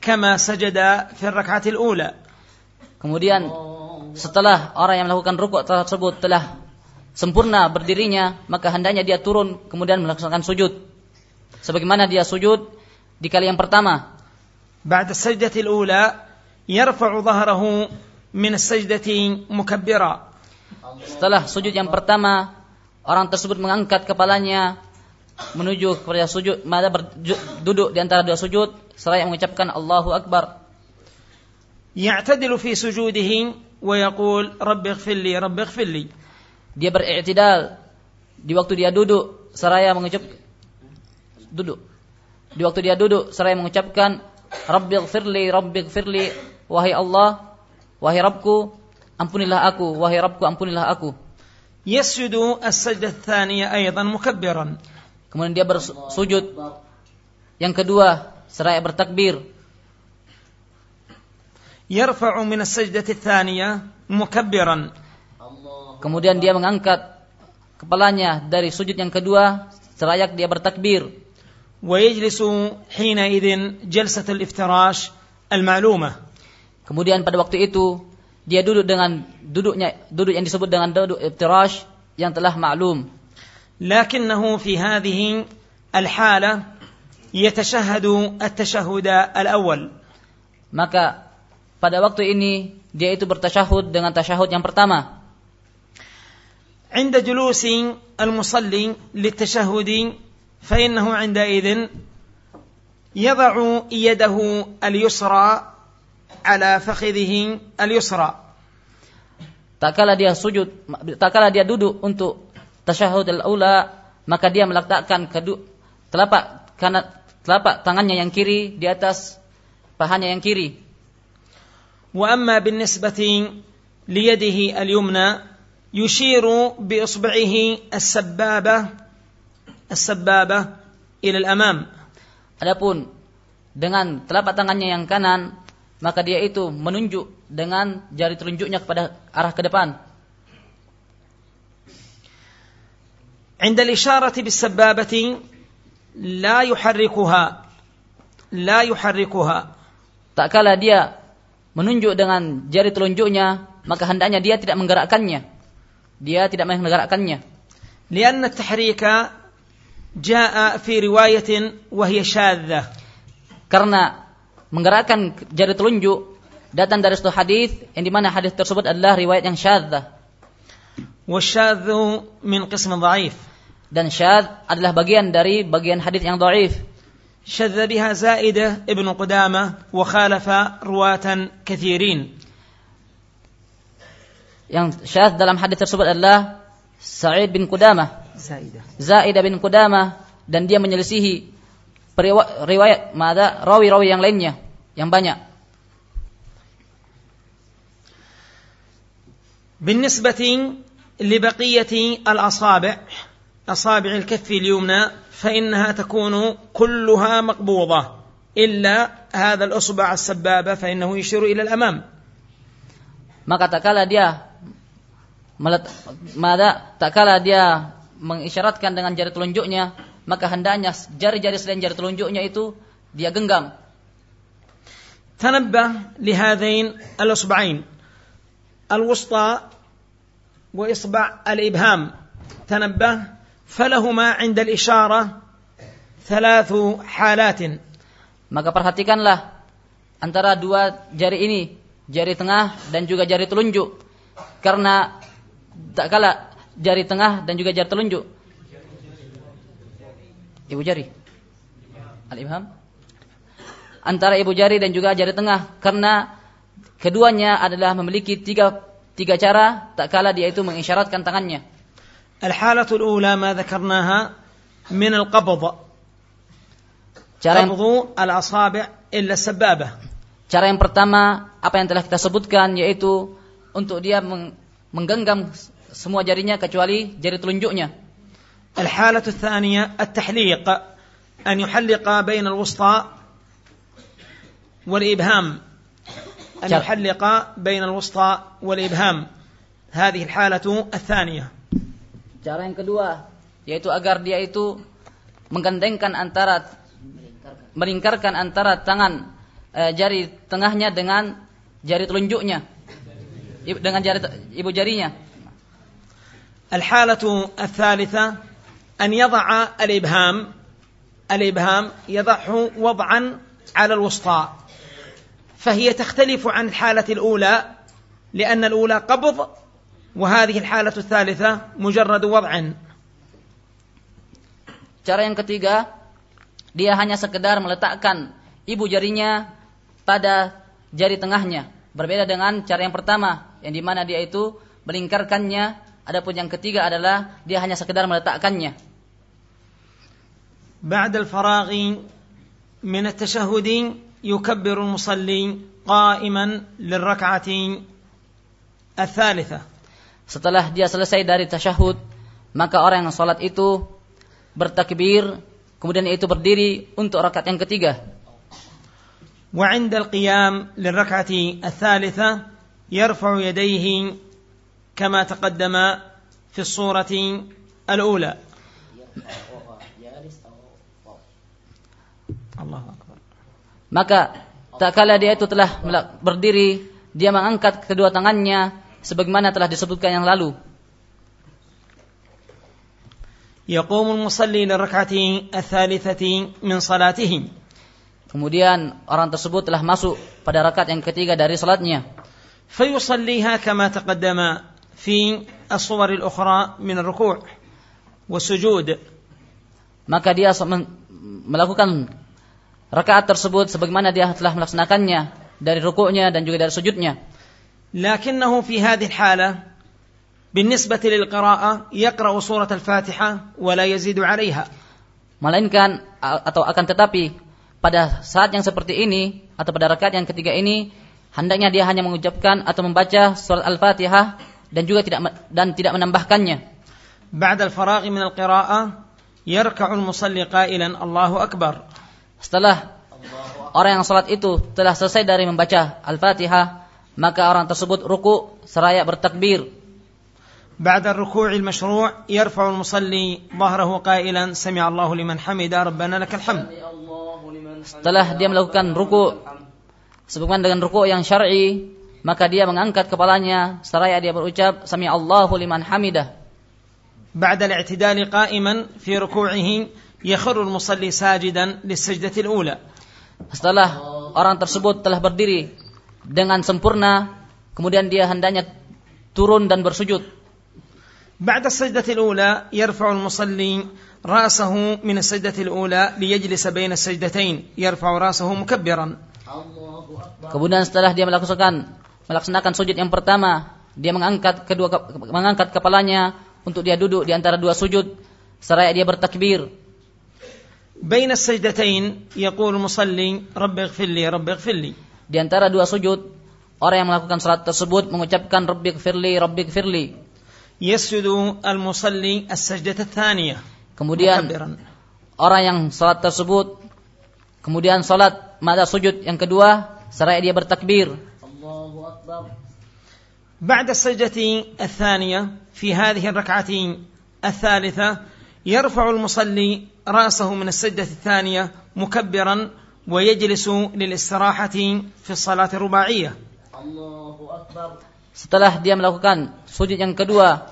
Speaker 1: كما سجد في الركعة الأولى
Speaker 2: Kemudian setelah orang yang melakukan rukuk tersebut telah sempurna berdirinya, maka hendaknya dia turun kemudian melaksanakan sujud. Sebagaimana dia sujud di kali yang pertama.
Speaker 1: بعد السجدة الأولى يرفع ظهره من السجدة مكبرا
Speaker 2: Setelah sujud yang pertama, orang tersebut mengangkat kepalanya menuju kepada sujud, maka berju- duduk di antara dua sujud seraya mengucapkan Allahu Akbar.
Speaker 1: يعتدل في سجوده ويقول رب اغفر لي رب اغفر لي
Speaker 2: Dia beriktidal di waktu dia duduk seraya mengucap duduk. Di waktu dia duduk seraya mengucapkan Rabbighfirli, Rabbighfirli, wahai Allah, wahai Rabbku, ampunilah aku, wahai Rabbku, ampunilah aku.
Speaker 1: Yasjudu as-sajdah tsaniyah mukabbiran.
Speaker 2: Kemudian dia bersujud yang kedua seraya bertakbir.
Speaker 1: Yarfa'u min as-sajdati tsaniyah mukabbiran.
Speaker 2: Kemudian dia mengangkat kepalanya dari sujud yang kedua serayak dia bertakbir.
Speaker 1: ويجلس حينئذ جلسة الافتراش المعلومة
Speaker 2: Kemudian pada waktu itu dia duduk dengan duduknya duduk yang disebut dengan duduk iftirash yang telah maklum.
Speaker 1: لكنه في هذه الحالة يتشهد التشهد الأول
Speaker 2: Maka pada waktu ini dia itu bertasyahud dengan tasyahud yang pertama.
Speaker 1: عند جلوس المصلي للتشهد فإنه عندئذ يضع يده اليسرى على فخذه اليسرى
Speaker 2: Tak kala dia sujud, tak kala dia duduk untuk tasyahud al-aula, maka dia meletakkan kedua telapak kanan telapak tangannya yang kiri di atas pahanya yang kiri.
Speaker 1: وأما بالنسبة ليده اليمنى يشير بإصبعه السبابة السبابة إلى الأمام
Speaker 2: Adapun dengan telapak tangannya yang kanan, maka dia itu menunjuk dengan jari telunjuknya kepada arah ke depan.
Speaker 1: عند الإشارة بالسبابة لا يحركها لا يحركها
Speaker 2: Tak kala dia menunjuk dengan jari telunjuknya, maka hendaknya dia tidak menggerakkannya. Dia tidak menggerakkannya.
Speaker 1: لأن التحريك جاء في رواية وهي شاذة
Speaker 2: Karena menggerakkan jari telunjuk datang dari suatu hadis yang dimana hadis tersebut adalah riwayat yang syadzah
Speaker 1: والشاذ من قسم ضعيف
Speaker 2: dan syadz adalah bagian dari bagian hadis yang dhaif.
Speaker 1: شذ بها زائدة ابن قدامة وخالف رواة كثيرين
Speaker 2: Yang syadz dalam hadis tersebut adalah Sa'id bin Qudamah,
Speaker 1: زائدة
Speaker 2: Zaidah bin Qudamah dan dia menyelisihi riwayat mada rawi-rawi yang lainnya yang banyak.
Speaker 1: بالنسبة لبقية الأصابع أصابع الكف اليمنى فإنها تكون كلها مقبوضة إلا هذا الأصبع السبابة فإنه يشير إلى الأمام
Speaker 2: Maka tak kala dia mada tak kala dia mengisyaratkan dengan jari telunjuknya, maka hendaknya jari-jari selain jari telunjuknya itu dia genggam.
Speaker 1: تنبه لهذين الأصبعين الوسطى وإصبع الإبهام تنبه فلهما عند الإشارة ثلاث حالات
Speaker 2: Maka perhatikanlah antara dua jari ini, jari tengah dan juga jari telunjuk. Karena tak kala jari tengah dan juga jari telunjuk. Ibu jari. Al-ibham. Antara ibu jari dan juga jari tengah karena keduanya adalah memiliki tiga tiga cara tak kala dia itu mengisyaratkan tangannya.
Speaker 1: الحالة الأولى ما ذكرناها من القبض
Speaker 2: Cara yang,
Speaker 1: قبض الأصابع إلا السبابة
Speaker 2: cara yang pertama apa yang telah kita sebutkan yaitu untuk dia meng- menggenggam semua jarinya kecuali jari telunjuknya.
Speaker 1: الحالة الثانية التحليق أن يحلق بين الوسطى والإبهام أن
Speaker 2: شر.
Speaker 1: يحلق بين الوسطى والإبهام هذه الحالة الثانية
Speaker 2: Cara yang kedua yaitu agar dia itu menggandengkan antara melingkarkan antara tangan eh, jari tengahnya dengan jari telunjuknya Ibu- dengan jari te- ibu jarinya.
Speaker 1: الحالة الثالثة أن يضع الإبهام الإبهام يضعه وضعا على الوسطى فهي تختلف عن الحالة الأولى لأن الأولى قبض وهذه الحالة الثالثة مجرد وضع
Speaker 2: Cara yang ketiga, dia hanya sekedar meletakkan ibu jarinya pada jari tengahnya. Berbeda dengan cara yang pertama, yang dimana dia itu melingkarkannya. Adapun yang ketiga adalah dia hanya sekedar meletakkannya.
Speaker 1: بعد الفراغ من التشهد يكبر المصلي قائما للركعة الثالثة
Speaker 2: Setelah dia selesai dari tasyahud, maka orang yang sholat itu bertakbir, kemudian itu berdiri untuk rakaat yang ketiga.
Speaker 1: وعند القيام للركعة الثالثة يرفع يديه كما تقدم في الصورة الأولى الله أكبر
Speaker 2: Maka tak kala dia itu telah melak- berdiri, dia mengangkat kedua tangannya sebagaimana telah disebutkan yang lalu.
Speaker 1: يقوم المصلي للركعة الثالثة من صلاته
Speaker 2: Kemudian orang tersebut telah masuk pada rakaat yang ketiga dari salatnya.
Speaker 1: فيصليها كما تقدم في الصور الأخرى من الركوع والسجود
Speaker 2: Maka dia se- men- melakukan rakaat tersebut sebagaimana dia telah melaksanakannya dari rukuknya dan juga dari sujudnya.
Speaker 1: لكنه في هذه الحالة بالنسبة للقراءة يقرأ سورة الفاتحة ولا يزيد عليها
Speaker 2: Melainkan a- atau akan tetapi pada saat yang seperti ini atau pada rakaat yang ketiga ini hendaknya dia hanya mengucapkan atau membaca surat Al-Fatihah dan juga tidak me- dan tidak menambahkannya.
Speaker 1: بعد الفراغ من القراءة يركع المصلي قائلا الله أكبر
Speaker 2: Setelah orang yang salat itu telah selesai dari membaca Al-Fatihah, maka orang tersebut ruku seraya bertakbir.
Speaker 1: بعد الركوع المشروع يرفع المصلي ظهره قائلا سمع الله لمن حمد ربنا لك الحمد
Speaker 2: Setelah dia melakukan ruku sebagaimana dengan ruku yang syar'i, maka dia mengangkat kepalanya seraya dia berucap sami Allahu liman hamidah.
Speaker 1: بعد الاعتدال قائما في ركوعه يخر المصلي ساجدا للسجدة الأولى
Speaker 2: Setelah orang tersebut telah berdiri dengan sempurna, kemudian dia hendaknya turun dan bersujud.
Speaker 1: بعد السجدة الأولى يرفع المصلي رأسه من السجدة الأولى ليجلس بين السجدتين يرفع رأسه مكبرا
Speaker 2: Kemudian setelah dia melaksanakan melaksanakan sujud yang pertama, dia mengangkat kedua mengangkat kepalanya untuk dia duduk di antara dua sujud seraya dia bertakbir.
Speaker 1: بين السجدتين يقول المصلي رب اغفر لي رب اغفر لي
Speaker 2: Di antara dua sujud, orang yang melakukan salat tersebut mengucapkan Rabbi firli, Rabbi firli.
Speaker 1: يسجد المصلي السجدة الثانية
Speaker 2: Kemudian
Speaker 1: مكبرا
Speaker 2: orang yang salat tersebut kemudian salat pada sujud yang kedua seraya dia bertakbir.
Speaker 1: بعد السجدة الثانية في هذه الركعة الثالثة يرفع المصلي رأسه من السجدة الثانية مكبرا ويجلس للاستراحة في الصلاة الرباعية
Speaker 2: Setelah dia melakukan sujud yang kedua,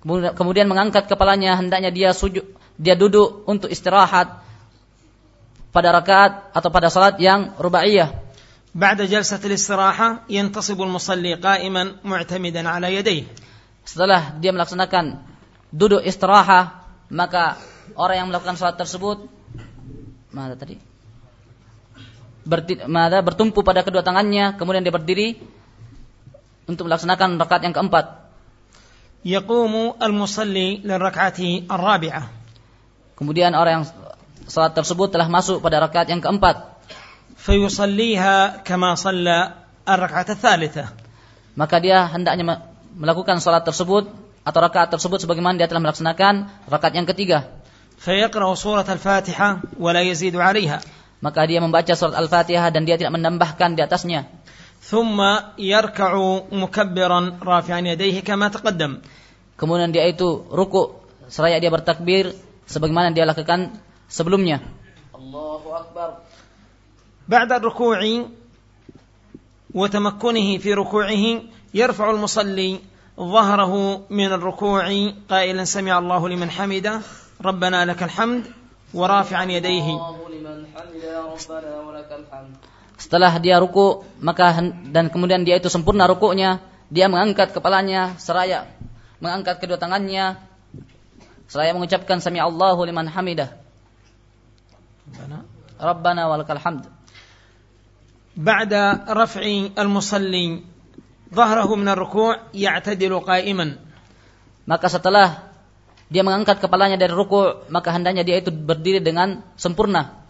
Speaker 2: kemudian- kemudian mengangkat kepalanya, hendaknya dia sujud, dia duduk untuk istirahat pada rakaat atau pada salat yang rubaiyah.
Speaker 1: بعد جلسة الاستراحة ينتصب المصلي قائما معتمدا على يديه
Speaker 2: Setelah dia melaksanakan duduk istirahat, maka orang yang melakukan salat tersebut mana tadi? Berti, mana, bertumpu pada kedua tangannya, kemudian dia berdiri untuk melaksanakan rakaat yang keempat.
Speaker 1: يقوم المصلي للركعة الرابعة
Speaker 2: Kemudian orang yang salat tersebut telah masuk pada rakaat yang keempat.
Speaker 1: فيصليها كما صلى الركعة الثالثة
Speaker 2: Maka dia hendaknya me- melakukan salat tersebut atau rakaat tersebut sebagaimana dia telah melaksanakan rakaat yang ketiga.
Speaker 1: فيقرأ سورة الفاتحة ولا يزيد عليها
Speaker 2: Maka dia membaca surat Al-Fatihah dan dia tidak menambahkan di atasnya.
Speaker 1: ثم يركع مكبرا رافعا يديه كما تقدم
Speaker 2: Kemudian dia itu ruku seraya dia bertakbir sebagaimana dia lakukan sebelumnya. Allahu Akbar.
Speaker 1: بعد الركوع وتمكنه في ركوعه يرفع المصلي ظهره من الركوع قائلا سمع الله لمن حمده ربنا لك الحمد ورافعا يديه
Speaker 2: Setelah dia ruku, maka dan kemudian dia itu sempurna rukuknya, dia mengangkat kepalanya seraya mengangkat kedua tangannya seraya mengucapkan sami Allahu liman hamidah. Rabbana walakal hamd.
Speaker 1: بعد رفع المصلي ظهره من الركوع يعتدل قائما
Speaker 2: maka setelah dia mengangkat kepalanya dari ruku maka hendaknya dia itu berdiri dengan sempurna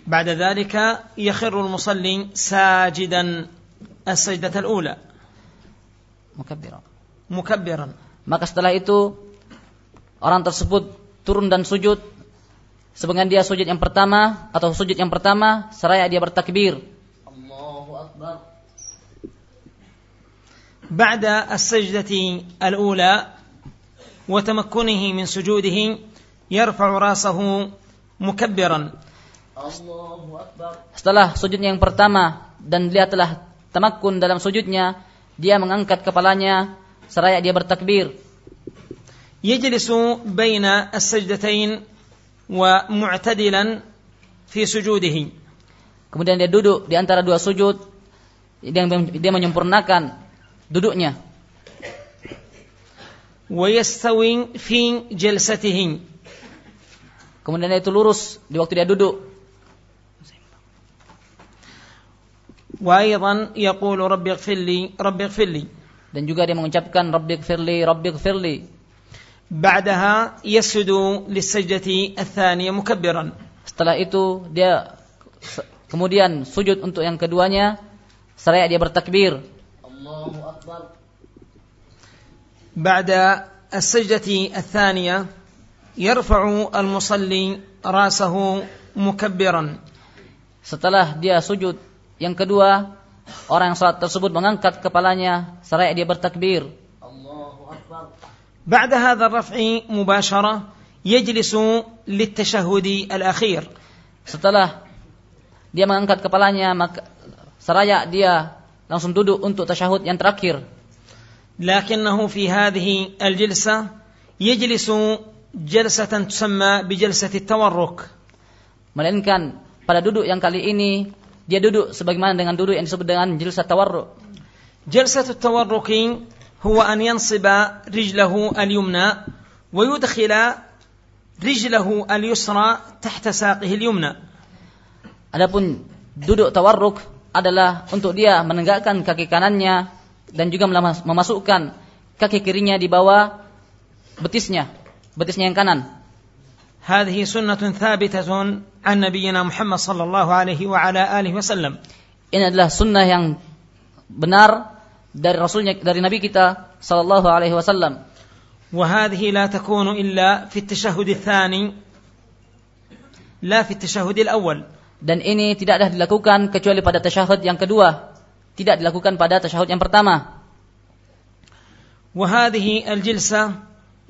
Speaker 1: بعد ذلك يخر المصلي ساجدا السجدة الأولى
Speaker 2: مكبرا
Speaker 1: مكبرا
Speaker 2: maka setelah itu orang tersebut turun dan sujud sebagian dia sujud yang pertama atau sujud yang pertama seraya dia bertakbir
Speaker 1: بعد السجدة الأولى وتمكنه من سجوده يرفع راسه مكبرا
Speaker 2: Setelah sujudnya yang pertama dan dia telah tamakkun dalam sujudnya, dia mengangkat kepalanya seraya dia bertakbir.
Speaker 1: يجلس بين السجدتين ومعتدلا في سجوده.
Speaker 2: Kemudian dia duduk di antara dua sujud dia, dia menyempurnakan duduknya.
Speaker 1: Wayastawing fi jalsatihi.
Speaker 2: Kemudian itu lurus di waktu dia duduk.
Speaker 1: Wa aydan yaqulu rabbi ighfirli, rabbi ighfirli.
Speaker 2: Dan juga dia mengucapkan rabbi ighfirli, rabbi ighfirli.
Speaker 1: Ba'daha yasudu lis-sajdati ats-tsaniyah mukabbiran.
Speaker 2: Setelah itu dia kemudian sujud untuk yang keduanya seraya dia bertakbir Allahu Akbar.
Speaker 1: بعد السجدة الثانية يرفع المصلي راسه مكبرا
Speaker 2: setelah dia sujud yang kedua orang yang salat tersebut mengangkat kepalanya seraya dia bertakbir Allahu
Speaker 1: Akbar بعد هذا الرفع مباشرة يجلس للتشهد الأخير
Speaker 2: setelah dia mengangkat kepalanya maka seraya dia langsung duduk untuk tasyahud yang terakhir.
Speaker 1: لكنه في هذه الجلسة يجلس جلسة تسمى بجلسة التورك.
Speaker 2: Melainkan pada duduk yang kali ini dia duduk sebagaimana dengan duduk yang disebut dengan jilsat tawarruk.
Speaker 1: جلسة التورك هو أن ينصب رجله اليمنى ويدخل رجله اليسرى تحت ساقه اليمنى.
Speaker 2: Adapun duduk tawarruk adalah untuk dia menegakkan kaki kanannya dan juga memasukkan kaki kirinya di bawah betisnya, betisnya yang kanan.
Speaker 1: هذه سنة ثابتة عن نبينا محمد صلى الله عليه وعلى آله وسلم.
Speaker 2: Ini adalah sunnah yang benar dari Rasulnya dari Nabi kita sallallahu alaihi wasallam.
Speaker 1: وهذه لا تكون إلا في التشهد الثاني لا في التشهد الأول.
Speaker 2: Dan ini tidak ada dilakukan kecuali pada tasyahud yang kedua. Tidak dilakukan pada tasyahud yang pertama.
Speaker 1: وهذه الجلسة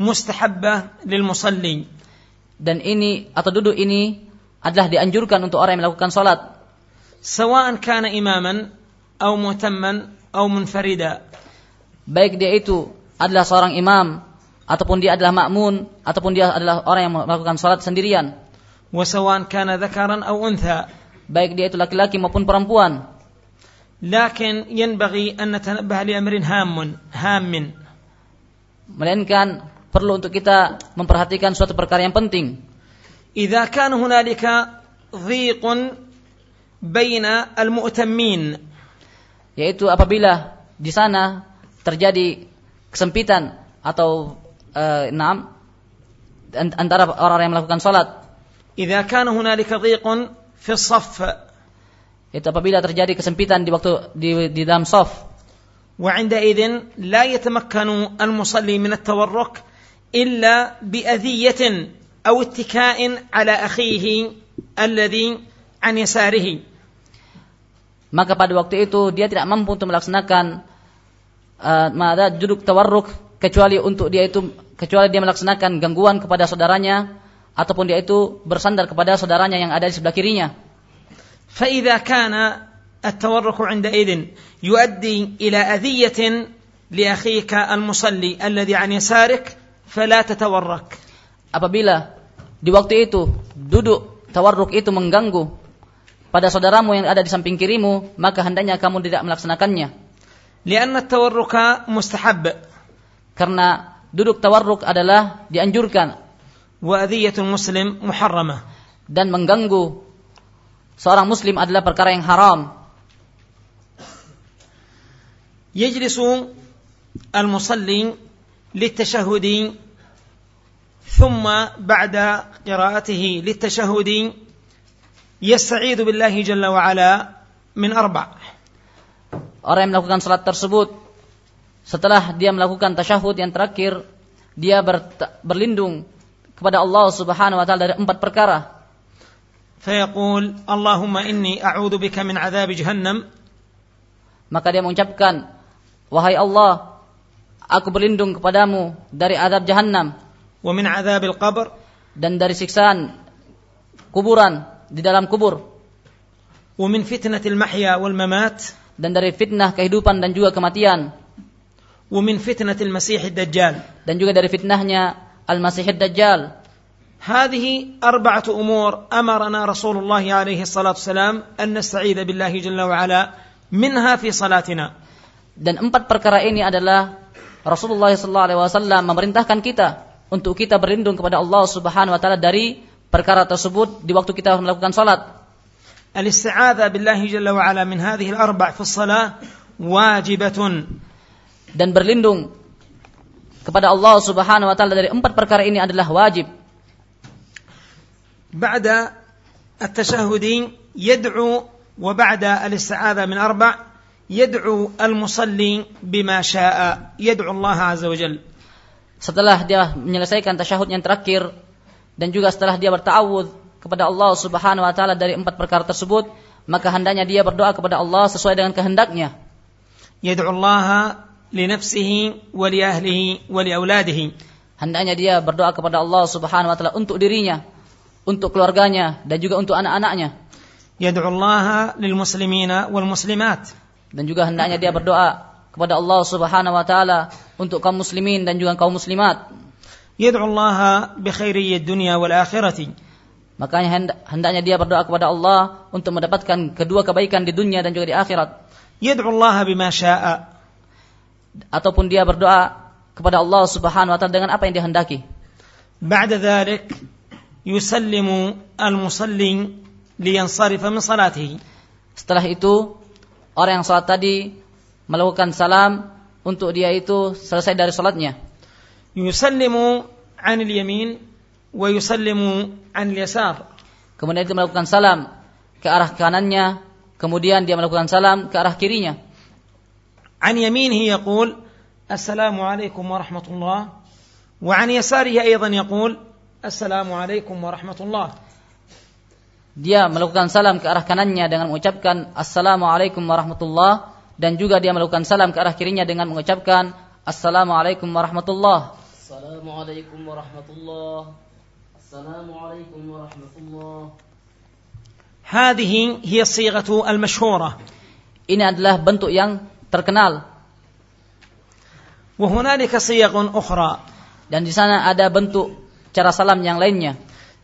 Speaker 1: مستحبة للمصلي.
Speaker 2: Dan ini atau duduk ini adalah dianjurkan untuk orang yang melakukan salat.
Speaker 1: سواء كان إماما أو مؤتما أو منفردا.
Speaker 2: Baik dia itu adalah seorang imam ataupun dia adalah makmun ataupun dia adalah orang yang melakukan salat sendirian.
Speaker 1: وسواء كان ذكرا أو أنثى
Speaker 2: baik dia itu laki-laki maupun perempuan
Speaker 1: لكن ينبغي أن نتنبه لأمر هام هام
Speaker 2: melainkan perlu untuk kita memperhatikan suatu perkara yang penting
Speaker 1: إذا كان هنالك ضيق بين المؤتمين
Speaker 2: yaitu apabila di sana terjadi kesempitan atau uh, enam antara orang yang melakukan salat
Speaker 1: إذا كان هنالك ضيق في الصف
Speaker 2: itu apabila terjadi kesempitan di waktu di, di dalam saf
Speaker 1: وعندئذ لا يتمكن المصلي من التورك إلا بأذية أو اتكاء على أخيه الذي عن يساره
Speaker 2: maka pada waktu itu dia tidak mampu untuk melaksanakan uh, duduk tawarruk kecuali untuk dia itu kecuali dia melaksanakan gangguan kepada saudaranya ataupun dia itu bersandar kepada saudaranya yang ada di sebelah kirinya.
Speaker 1: فإذا كان التورك عندئذ يؤدي إلى أذية لأخيك المصلي الذي عن يسارك فلا تتورك.
Speaker 2: Apabila di waktu itu duduk tawarruk itu mengganggu pada saudaramu yang ada di samping kirimu, maka hendaknya kamu tidak melaksanakannya.
Speaker 1: لأن التورك مستحب.
Speaker 2: Karena duduk tawarruk adalah dianjurkan.
Speaker 1: وأذية المسلم محرمة.
Speaker 2: Dan mengganggu seorang muslim adalah perkara yang haram.
Speaker 1: يجلس المصلي للتشهد ثم بعد قراءته للتشهد يستعيذ بالله جل وعلا من أربع
Speaker 2: Orang yang melakukan salat tersebut setelah dia melakukan tasyahud yang terakhir dia ber, berlindung kepada Allah Subhanahu wa taala dari empat perkara.
Speaker 1: فيقول اللهم إني أعوذ بك من عذاب جهنم
Speaker 2: Maka dia mengucapkan wahai Allah aku berlindung kepadamu dari azab jahannam
Speaker 1: ومن عذاب القبر
Speaker 2: dan dari siksaan kuburan di dalam kubur
Speaker 1: ومن فتنة المحيا والممات
Speaker 2: dan dari fitnah kehidupan dan juga kematian
Speaker 1: ومن فتنة المسيح الدجال
Speaker 2: dan juga dari fitnahnya Al-Masih Dajjal
Speaker 1: هذه أربعة أمور أمرنا رسول الله عليه الصلاة والسلام أن نستعيذ بالله جل وعلا منها في صلاتنا
Speaker 2: dan empat perkara ini adalah Rasulullah SAW memerintahkan kita untuk kita berlindung kepada Allah Subhanahu wa taala dari perkara tersebut di waktu kita melakukan salat.
Speaker 1: الاستعاذة بالله جل وعلا من هذه الأربع في الصلاة واجبة
Speaker 2: dan berlindung kepada Allah Subhanahu wa taala dari empat perkara ini adalah wajib.
Speaker 1: بعد التشهد يدعو وبعد الاستعاذة من أربع يدعو المصلي بما شاء يدعو الله عز وجل
Speaker 2: Setelah dia menyelesaikan tasyahud yang terakhir dan juga setelah dia bertawud kepada Allah Subhanahu wa taala dari empat perkara tersebut, maka hendaknya dia berdoa kepada Allah sesuai dengan kehendaknya.
Speaker 1: linafsihi ولأهله ولأولاده ahlihi.
Speaker 2: Hendaknya dia berdoa kepada Allah Subhanahu wa taala untuk dirinya, untuk keluarganya dan juga untuk anak-anaknya.
Speaker 1: Yad'u Allah lil muslimina wal muslimat.
Speaker 2: Dan juga hendaknya dia berdoa kepada Allah Subhanahu wa taala untuk kaum muslimin dan juga kaum muslimat.
Speaker 1: Yad'u Allah bi khairiyyid dunya
Speaker 2: wal akhirati. Makanya hendaknya dia berdoa kepada Allah untuk mendapatkan kedua kebaikan di dunia dan juga di akhirat.
Speaker 1: Yad'u Allah bima syaa
Speaker 2: Ataupun dia berdoa kepada Allah Subhanahu wa taala dengan apa yang dihendaki.
Speaker 1: بعد ذلك يسلم المصلي لينصرف من صلاته
Speaker 2: Setelah itu orang yang salat tadi melakukan salam untuk dia itu selesai dari salatnya.
Speaker 1: يسلم عن اليمين ويسلم عن اليسار
Speaker 2: Kemudian dia melakukan salam ke arah kanannya, kemudian dia melakukan salam ke arah kirinya.
Speaker 1: عن يمينه يقول السلام عليكم ورحمة الله وعن يساره أيضا يقول السلام عليكم ورحمة الله
Speaker 2: Dia melakukan salam ke arah kanannya dengan mengucapkan Assalamualaikum warahmatullah dan juga dia melakukan salam ke arah kirinya dengan mengucapkan Assalamualaikum warahmatullah.
Speaker 3: Assalamualaikum warahmatullah. Assalamualaikum warahmatullah.
Speaker 1: هذه هي الصيغة المشهورة
Speaker 2: Ini adalah bentuk yang terkenal
Speaker 1: وهنالك صيغ أخرى
Speaker 2: dan di sana ada bentuk cara salam yang lainnya.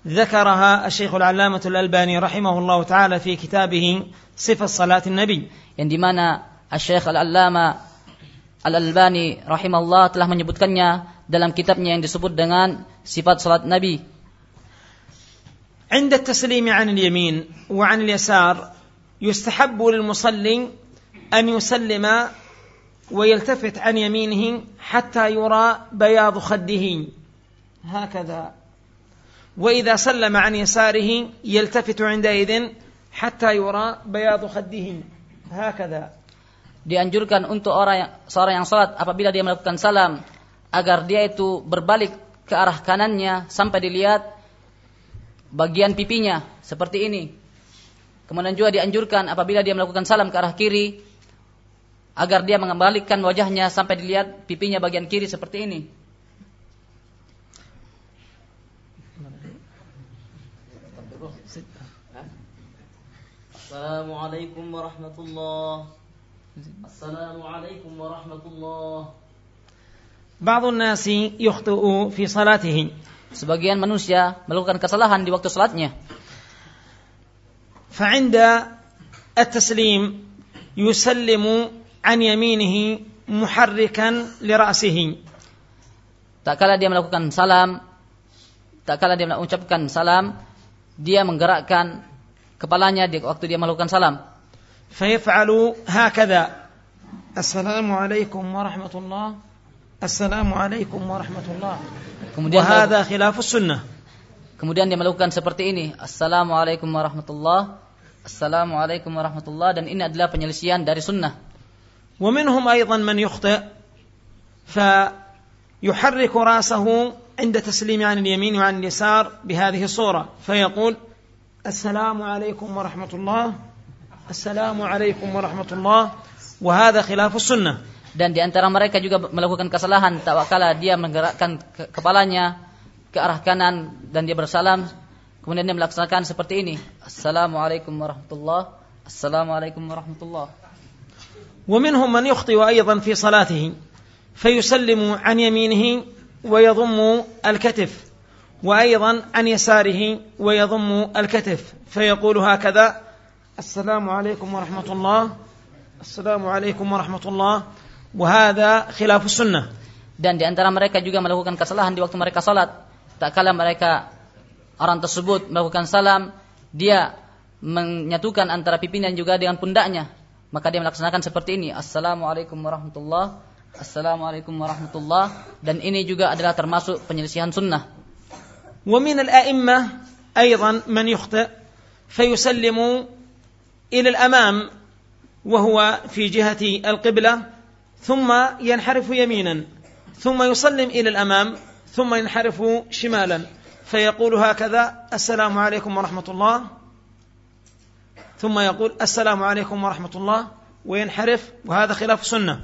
Speaker 1: ذكرها الشيخ العلامة الألباني رحمه الله تعالى في كتابه صفة صلاة النبي
Speaker 2: yang di mana Syekh Al-Allama Al-Albani rahimahullah telah menyebutkannya dalam kitabnya yang disebut dengan sifat salat Nabi.
Speaker 1: عند التسليم عن اليمين وعن اليسار يستحب للمصلي أن يسلم ويلتفت عن يمينه حتى يرى بياض خده هكذا وإذا سلم عن يساره يلتفت عندئذ حتى يرى بياض خده هكذا
Speaker 2: Dianjurkan untuk orang yang, seorang yang salat apabila dia melakukan salam agar dia itu berbalik ke arah kanannya sampai dilihat bagian pipinya seperti ini. Kemudian juga dianjurkan apabila dia melakukan salam ke arah kiri agar dia mengembalikan wajahnya sampai dilihat pipinya bagian kiri seperti ini.
Speaker 3: Assalamualaikum warahmatullahi Assalamualaikum warahmatullahi
Speaker 1: بعض الناس يخطئ في صلاته
Speaker 2: Sebagian manusia melakukan kesalahan di waktu salatnya.
Speaker 1: فعند التسليم يسلم an yaminihi muharrikan li ra'sihi.
Speaker 2: Tak kala dia melakukan salam, tak kala dia mengucapkan salam, dia menggerakkan kepalanya di waktu dia melakukan salam.
Speaker 1: Fayaf'alu hakadha. Assalamu alaikum warahmatullah. Assalamu alaikum warahmatullah.
Speaker 2: Kemudian
Speaker 1: hadza khilafus sunnah.
Speaker 2: Kemudian dia melakukan seperti ini. Assalamualaikum warahmatullah. Assalamualaikum warahmatullah dan ini adalah penyelesaian dari sunnah.
Speaker 1: ومنهم أيضا من يخطئ فيحرك رأسه عند تسليم عن اليمين وعن اليسار بهذه الصورة فيقول السلام عليكم ورحمة الله السلام عليكم ورحمة الله وهذا خلاف السنة
Speaker 2: Dan di antara mereka juga melakukan kesalahan tak kala dia menggerakkan ke- kepalanya ke arah kanan dan dia bersalam kemudian dia melaksanakan seperti ini. Assalamualaikum warahmatullah. Assalamualaikum warahmatullah.
Speaker 1: ومنهم من يخطئ أيضا في صلاته فيسلم عن يمينه ويضم الكتف وأيضا عن يساره ويضم الكتف فيقول هكذا السلام عليكم ورحمة الله السلام عليكم ورحمة الله وهذا خلاف السنة
Speaker 2: Dan di antara mereka juga melakukan kesalahan di waktu mereka salat. Tak kala mereka orang tersebut melakukan salam, dia menyatukan antara pipinya juga dengan pundaknya. Maka dia melaksanakan seperti ini. Assalamualaikum warahmatullah. Assalamualaikum warahmatullah. Dan ini juga adalah termasuk penyelisihan sunnah.
Speaker 1: ومن الأئمة أيضا من يخطئ فيسلم إلى الأمام وهو في جهة القبلة ثم ينحرف يمينا ثم يسلم إلى الأمام ثم ينحرف شمالا فيقول هكذا السلام عليكم ورحمة الله ثم يقول السلام عليكم ورحمة الله وينحرف وهذا خلاف السنة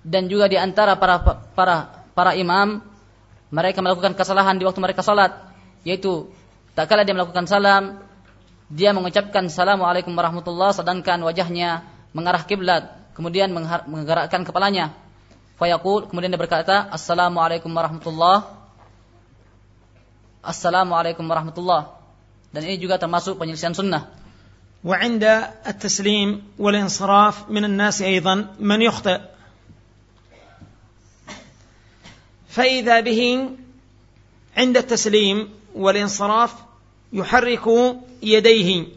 Speaker 2: Dan juga di antara para para para imam mereka melakukan kesalahan di waktu mereka salat yaitu tak kala dia melakukan salam dia mengucapkan assalamualaikum warahmatullah sedangkan wajahnya mengarah kiblat kemudian menghar- menggerakkan kepalanya fayaqul kemudian dia berkata assalamualaikum warahmatullah assalamualaikum warahmatullah dan ini juga termasuk penyelesaian sunnah
Speaker 1: وعند التسليم والانصراف من الناس أيضا من يخطئ. فإذا به عند التسليم والانصراف يحرك يديه.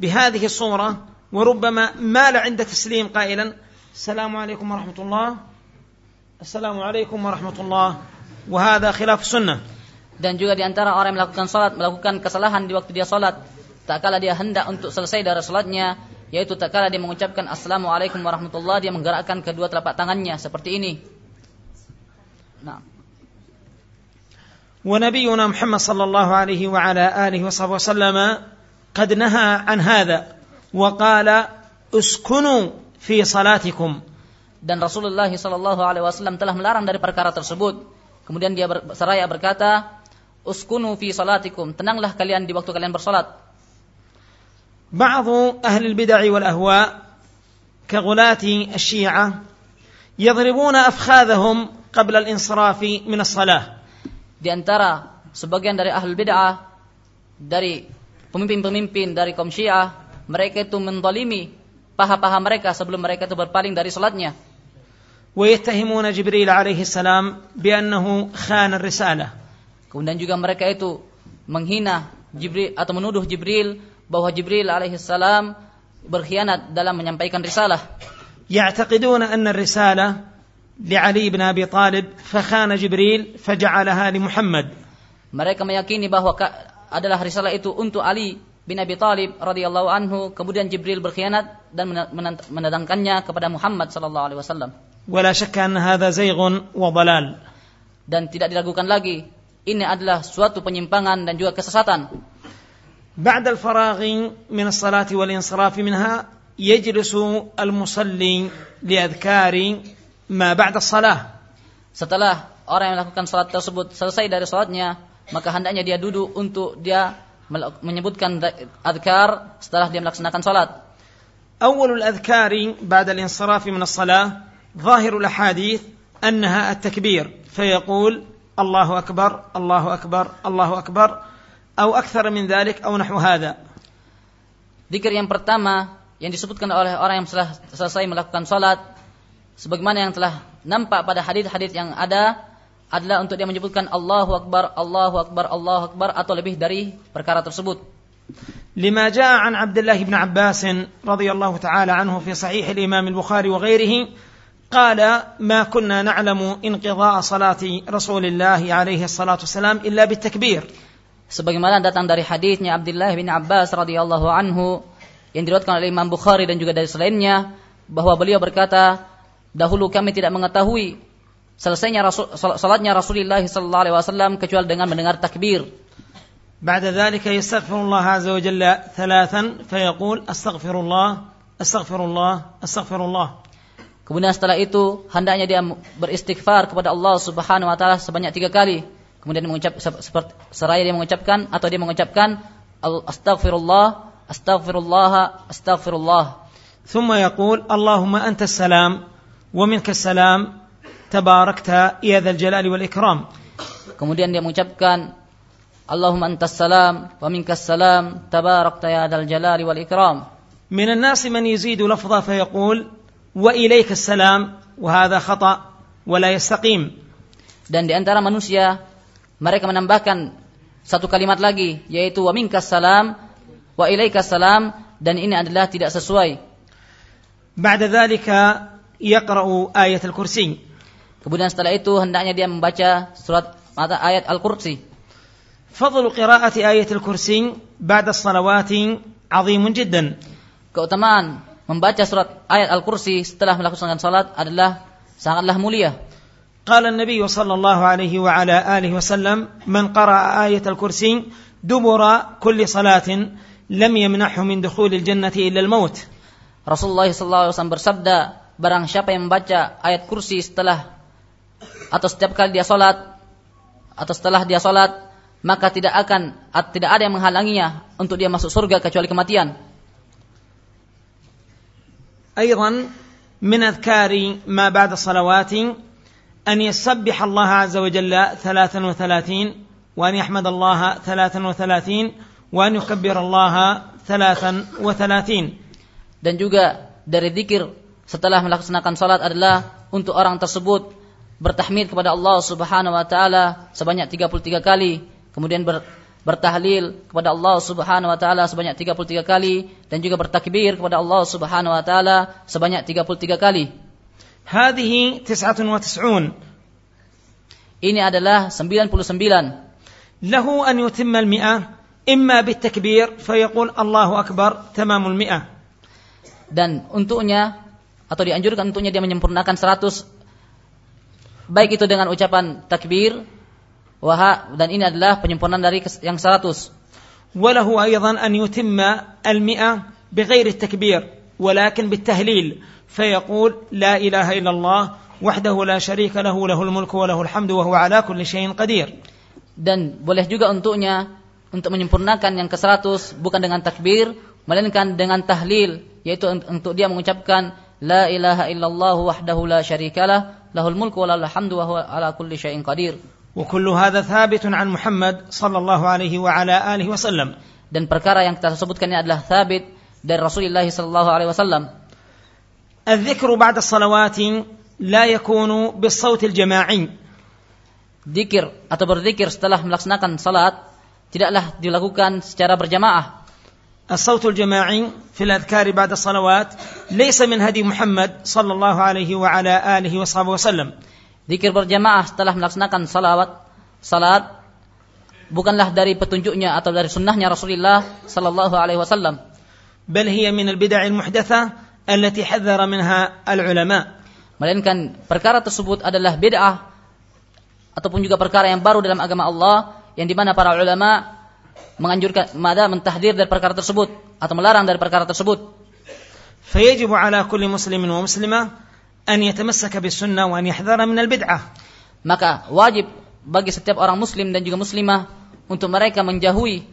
Speaker 1: بهذه الصورة وربما مال عند التسليم قائلا السلام عليكم ورحمة الله. السلام عليكم ورحمة الله. وهذا خلاف السنة.
Speaker 2: Dan juga di antara orang yang melakukan salat melakukan kesalahan di waktu dia salat, tak kala dia hendak untuk selesai dari salatnya, yaitu tak kala dia mengucapkan assalamualaikum warahmatullah, dia menggerakkan kedua telapak tangannya seperti ini. Nah,
Speaker 1: ونبينا محمد صلى الله عليه وعلى اله وصحبه وسلم قد نهى عن هذا وقال اسكنوا في صلاتكم
Speaker 2: dan Rasulullah Shallallahu Alaihi Wasallam telah melarang dari perkara tersebut. Kemudian dia ber, seraya berkata, uskunu fi salatikum, tenanglah kalian di waktu kalian bersalat.
Speaker 1: بعض أهل البدع والاهواء كغلاة الشيعه يضربون افخاذهم قبل الانصراف من الصلاه
Speaker 2: Di antara sebagian dari ahlul bid'ah, dari pemimpin-pemimpin dari kaum syiah, mereka itu mendolimi paha-paha mereka sebelum mereka itu berpaling dari salatnya.
Speaker 1: ويتهمون جبريل عليه السلام بانه خان الرساله
Speaker 2: Kemudian juga mereka itu menghina Jibril atau menuduh Jibril bahwa Jibril alaihi salam berkhianat dalam menyampaikan risalah.
Speaker 1: يعتقدون ان الرساله لعلي بن ابي طالب فخان جبريل فجعلها لمحمد
Speaker 2: Mereka meyakini bahwa ka- adalah risalah itu untuk Ali bin Abi Thalib radhiyallahu anhu, kemudian Jibril berkhianat dan mena- menant- mendatangkannya kepada Muhammad sallallahu alaihi wasallam.
Speaker 1: ولا شك ان هذا زيغ وضلال
Speaker 2: Dan tidak diragukan lagi, ini adalah suatu penyimpangan dan juga kesesatan.
Speaker 1: بعد الفراغ من الصلاة والانصراف منها يجلس المصلي لأذكار ما بعد الصلاة
Speaker 2: Setelah orang yang melakukan salat tersebut selesai dari salatnya, maka hendaknya dia duduk untuk dia menyebutkan adkar setelah dia melaksanakan salat.
Speaker 1: أول الأذكار بعد الانصراف من الصلاة ظاهر الأحاديث أنها التكبير فيقول الله أكبر الله أكبر الله أكبر أو أكثر من ذلك أو نحو هذا
Speaker 2: Dikir yang pertama yang disebutkan oleh orang yang setelah selesai melakukan salat sebagaimana yang telah nampak pada hadis-hadis yang ada adalah untuk dia menyebutkan Allahu Akbar, Allahu Akbar, Allahu Akbar atau lebih dari perkara tersebut.
Speaker 1: لما جاء عن عبد الله بن عباس رضي الله تعالى عنه في صحيح الإمام البخاري وغيره قال ما كنا نعلم انقضاء صلاة رسول الله عليه الصلاة والسلام إلا بالتكبير
Speaker 2: Sebagaimana datang dari hadisnya Abdullah bin Abbas radhiyallahu anhu yang diriwayatkan oleh Imam Bukhari dan juga dari selainnya bahwa beliau berkata, dahulu kami tidak mengetahui selesainya rasul, salatnya Rasulullah sallallahu alaihi wasallam kecuali dengan mendengar takbir.
Speaker 1: بعد ذلك يستغفر الله عز وجل ثلاثا فيقول استغفر الله استغفر الله استغفر الله
Speaker 2: Kemudian setelah itu hendaknya dia beristighfar kepada Allah Subhanahu wa taala sebanyak tiga kali. Kemudian mengucap seperti seraya dia mengucapkan atau dia mengucapkan Al- astaghfirullah, astaghfirullah, astaghfirullah.
Speaker 1: ثم يقول اللهم انت السلام ومنك السلام تباركت يا ذا الجلال والاكرام
Speaker 2: Kemudian dia mengucapkan Allahumma antas salam wa minkas salam tabarakta ya dal jalali wal ikram.
Speaker 1: من الناس من يزيد لفظا فيقول واليك السلام وهذا خطا ولا يستقيم
Speaker 2: Dan di antara manusia mereka menambahkan satu kalimat lagi yaitu wa minkas salam wa ilaikas salam dan ini adalah tidak sesuai.
Speaker 1: Ba'da dzalika yaqra'u ayat al-kursi.
Speaker 2: Kemudian setelah itu hendaknya dia membaca surat mata ayat al-kursi.
Speaker 1: Fadlu qira'ati ayat al-kursi ba'da salawati 'azimun jiddan.
Speaker 2: Keutamaan membaca surat ayat al-kursi setelah melakukan salat adalah sangatlah mulia.
Speaker 1: قال النبي صلى الله عليه وعلى اله وسلم من قرا إيه الكرسي دبر كل صلاه لم يمنعه من دخول الجنه الا الموت
Speaker 2: Rasulullah SAW bersabda, barang siapa yang membaca ayat kursi setelah atau setiap kali dia sholat atau setelah dia sholat, maka tidak akan tidak ada yang menghalanginya untuk dia masuk surga kecuali kematian.
Speaker 1: أيضا من اذكار ما بعد الصلوات ان يسبح الله عز وجل ثلاثا وثلاثين وان يحمد الله ثلاثا وثلاثين وان يكبر الله ثلاثا وثلاثين
Speaker 2: Dan juga dari zikir setelah melaksanakan salat adalah untuk orang tersebut bertahmid kepada Allah Subhanahu wa taala sebanyak 33 kali, kemudian ber, bertahlil kepada Allah Subhanahu wa taala sebanyak 33 kali dan juga bertakbir kepada Allah Subhanahu wa taala sebanyak 33 kali.
Speaker 1: هذه تسعة وتسعون
Speaker 2: Ini adalah 99
Speaker 1: له أن يتم المئة إما بالتكبير فيقول الله أكبر تمام المئة
Speaker 2: dan untuknya atau dianjurkan untuknya dia menyempurnakan 100 baik itu dengan ucapan takbir waha dan ini adalah penyempurnaan dari kes- yang 100
Speaker 1: وله أيضا أن يتم المئة بغير التكبير ولكن بالتهليل فيقول لا إله إلا الله وحده لا شريك له له الملك وله الحمد وهو على كل شيء قدير.
Speaker 2: Dan boleh juga untuknya untuk menyempurnakan yang ke-100 bukan dengan takbir melainkan dengan tahlil yaitu untuk dia mengucapkan la ilaha illallah wahdahu la syarikalah lahul mulku wa lahul hamdu wa huwa ala kulli syai'in qadir.
Speaker 1: وكل هذا ثابت عن محمد صلى الله عليه وعلى آله وسلم
Speaker 2: dan perkara yang kita sebutkan ini adalah thabit dari Rasulullah sallallahu alaihi wasallam.
Speaker 1: الذكر بعد الصلوات لا يكون بالصوت الجماعي
Speaker 2: Dikir atau berzikir setelah melaksanakan salat tidaklah dilakukan secara berjamaah.
Speaker 1: الصوت الجماعي في الأذكار بعد الصلوات ليس من هدي محمد صلى الله عليه وعلى آله وصحبه وسلم
Speaker 2: Dikir berjamaah setelah melaksanakan salawat salat bukanlah dari petunjuknya atau dari sunnahnya Rasulullah sallallahu alaihi wasallam.
Speaker 1: بل هي من البدع المحدثة التي حذر منها العلماء
Speaker 2: Melainkan perkara tersebut adalah bid'ah ataupun juga perkara yang baru dalam agama Allah yang di mana para ulama menganjurkan mada mentahdir dari perkara tersebut atau melarang dari perkara tersebut.
Speaker 1: فيجب على كل مسلم ومسلمة أن يتمسك بالسنة وأن يحذر من البدعة
Speaker 2: Maka wajib bagi setiap orang muslim dan juga muslimah untuk mereka menjauhi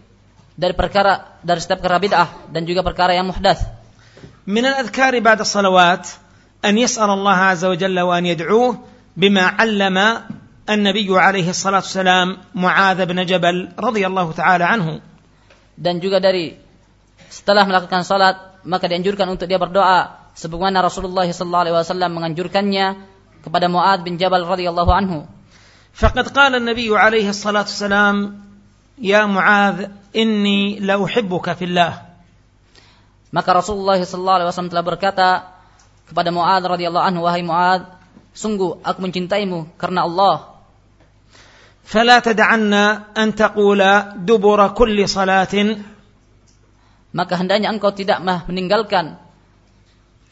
Speaker 2: dari perkara dari setiap perkara bid'ah dan juga perkara yang muhdats.
Speaker 1: من الأذكار بعد الصلوات أن يسأل الله عز وجل وأن يدعوه بما علم النبي عليه الصلاة والسلام معاذ بن جبل رضي الله تعالى عنه
Speaker 2: Dan juga dari setelah melakukan salat maka dianjurkan untuk dia berdoa sebagaimana Rasulullah sallallahu alaihi wasallam menganjurkannya kepada Muad bin Jabal radhiyallahu anhu.
Speaker 1: فقد قال النبي عليه الصلاة والسلام يا معاذ إني لأحبك في الله
Speaker 2: Maka Rasulullah sallallahu alaihi wasallam telah berkata kepada Muad radhiyallahu anhu wahai Muad sungguh aku mencintaimu karena Allah
Speaker 1: فلا تدعن أن تقول دبر كل صلاة
Speaker 2: maka hendaknya engkau tidak mah meninggalkan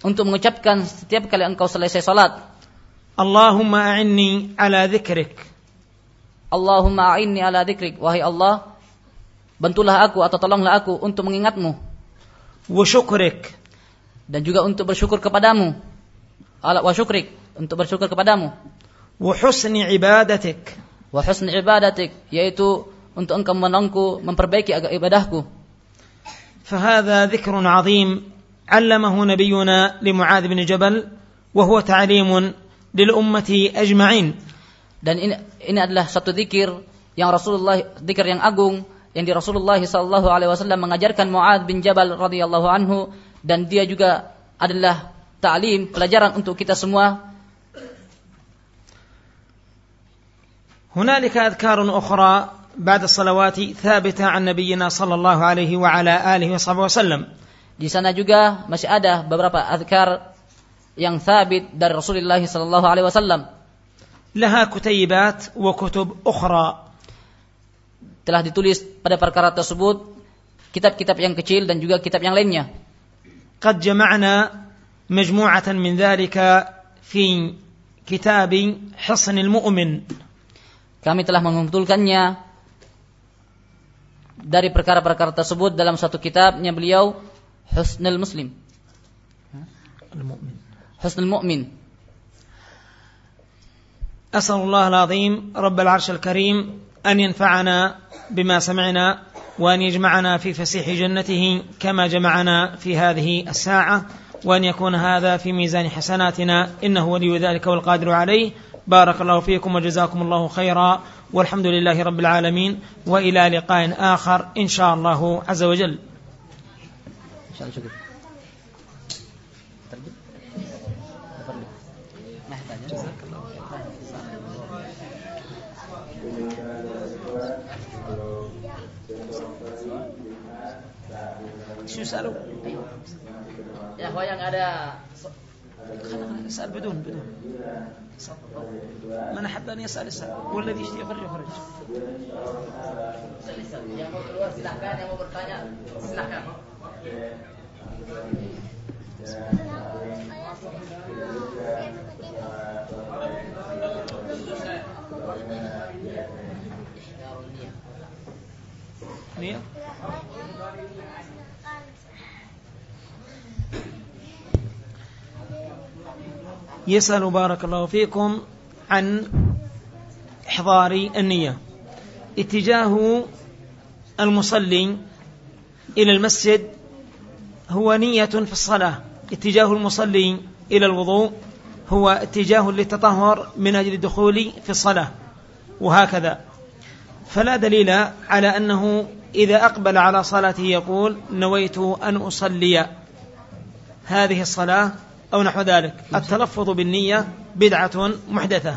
Speaker 2: untuk mengucapkan setiap kali engkau selesai salat
Speaker 1: اللهم أعني على ذكرك
Speaker 2: Allahumma a'inni ala dzikrik wahai Allah bantulah aku atau tolonglah aku untuk mengingatmu
Speaker 1: وشكرك
Speaker 2: dan juga untuk bersyukur kepadamu ala wa syukrik untuk bersyukur kepadamu
Speaker 1: وحسن عبادتك
Speaker 2: wa husn ibadatik yaitu untuk engkau menongku memperbaiki agak ibadahku
Speaker 1: فهذا ذكر عظيم علمه نبينا لمعاذ بن جبل وهو تعليم للأمة أجمعين
Speaker 2: dan ini ini adalah satu zikir yang Rasulullah zikir yang agung yang di Rasulullah sallallahu alaihi wasallam mengajarkan Muad bin Jabal radhiyallahu anhu dan dia juga adalah ta'lim pelajaran untuk kita semua
Speaker 1: هنالك أذكار أخرى بعد الصلوات ثابتة عن نبينا صلى الله عليه وعلى آله وصحبه وسلم
Speaker 2: Di sana juga masih ada beberapa azkar yang sabit dari Rasulullah sallallahu alaihi wasallam.
Speaker 1: لها كتيبات وكتب أخرى
Speaker 2: Telah ditulis pada perkara tersebut kitab-kitab yang kecil dan juga kitab yang lainnya.
Speaker 1: قد جمعنا مجموعة من ذلك في كتاب حصن المؤمن
Speaker 2: Kami telah mengumpulkannya dari perkara-perkara tersebut dalam satu kitabnya beliau Husnul Muslim.
Speaker 1: المؤمن
Speaker 2: Husnul Mu'min.
Speaker 1: أسأل الله العظيم رب العرش الكريم أن ينفعنا بما سمعنا وأن يجمعنا في فسيح جنته كما جمعنا في هذه الساعة وأن يكون هذا في ميزان حسناتنا. إنه ولي ذلك والقادر عليه. بارك الله فيكم وجزاكم الله خيرا. والحمد لله رب العالمين. وإلى لقاء آخر إن شاء الله عز وجل. شو سألوا؟
Speaker 2: Ya, yang ada
Speaker 1: خلنا نسأل بدون بدون من أحب أن يسأل يسأل والذي يشتي يخرج يخرج
Speaker 2: yang mau keluar silahkan, yang mau bertanya silahkan.
Speaker 1: نية يسأل بارك الله فيكم عن إحضار النية. اتجاه المصلي إلى المسجد هو نية في الصلاة. اتجاه المصلي إلى الوضوء هو اتجاه للتطهر من أجل الدخول في الصلاة وهكذا. فلا دليل على أنه إذا أقبل على صلاته يقول نويت أن أصلي هذه الصلاة أو نحو ذلك. التلفظ بالنية بدعة محدثة.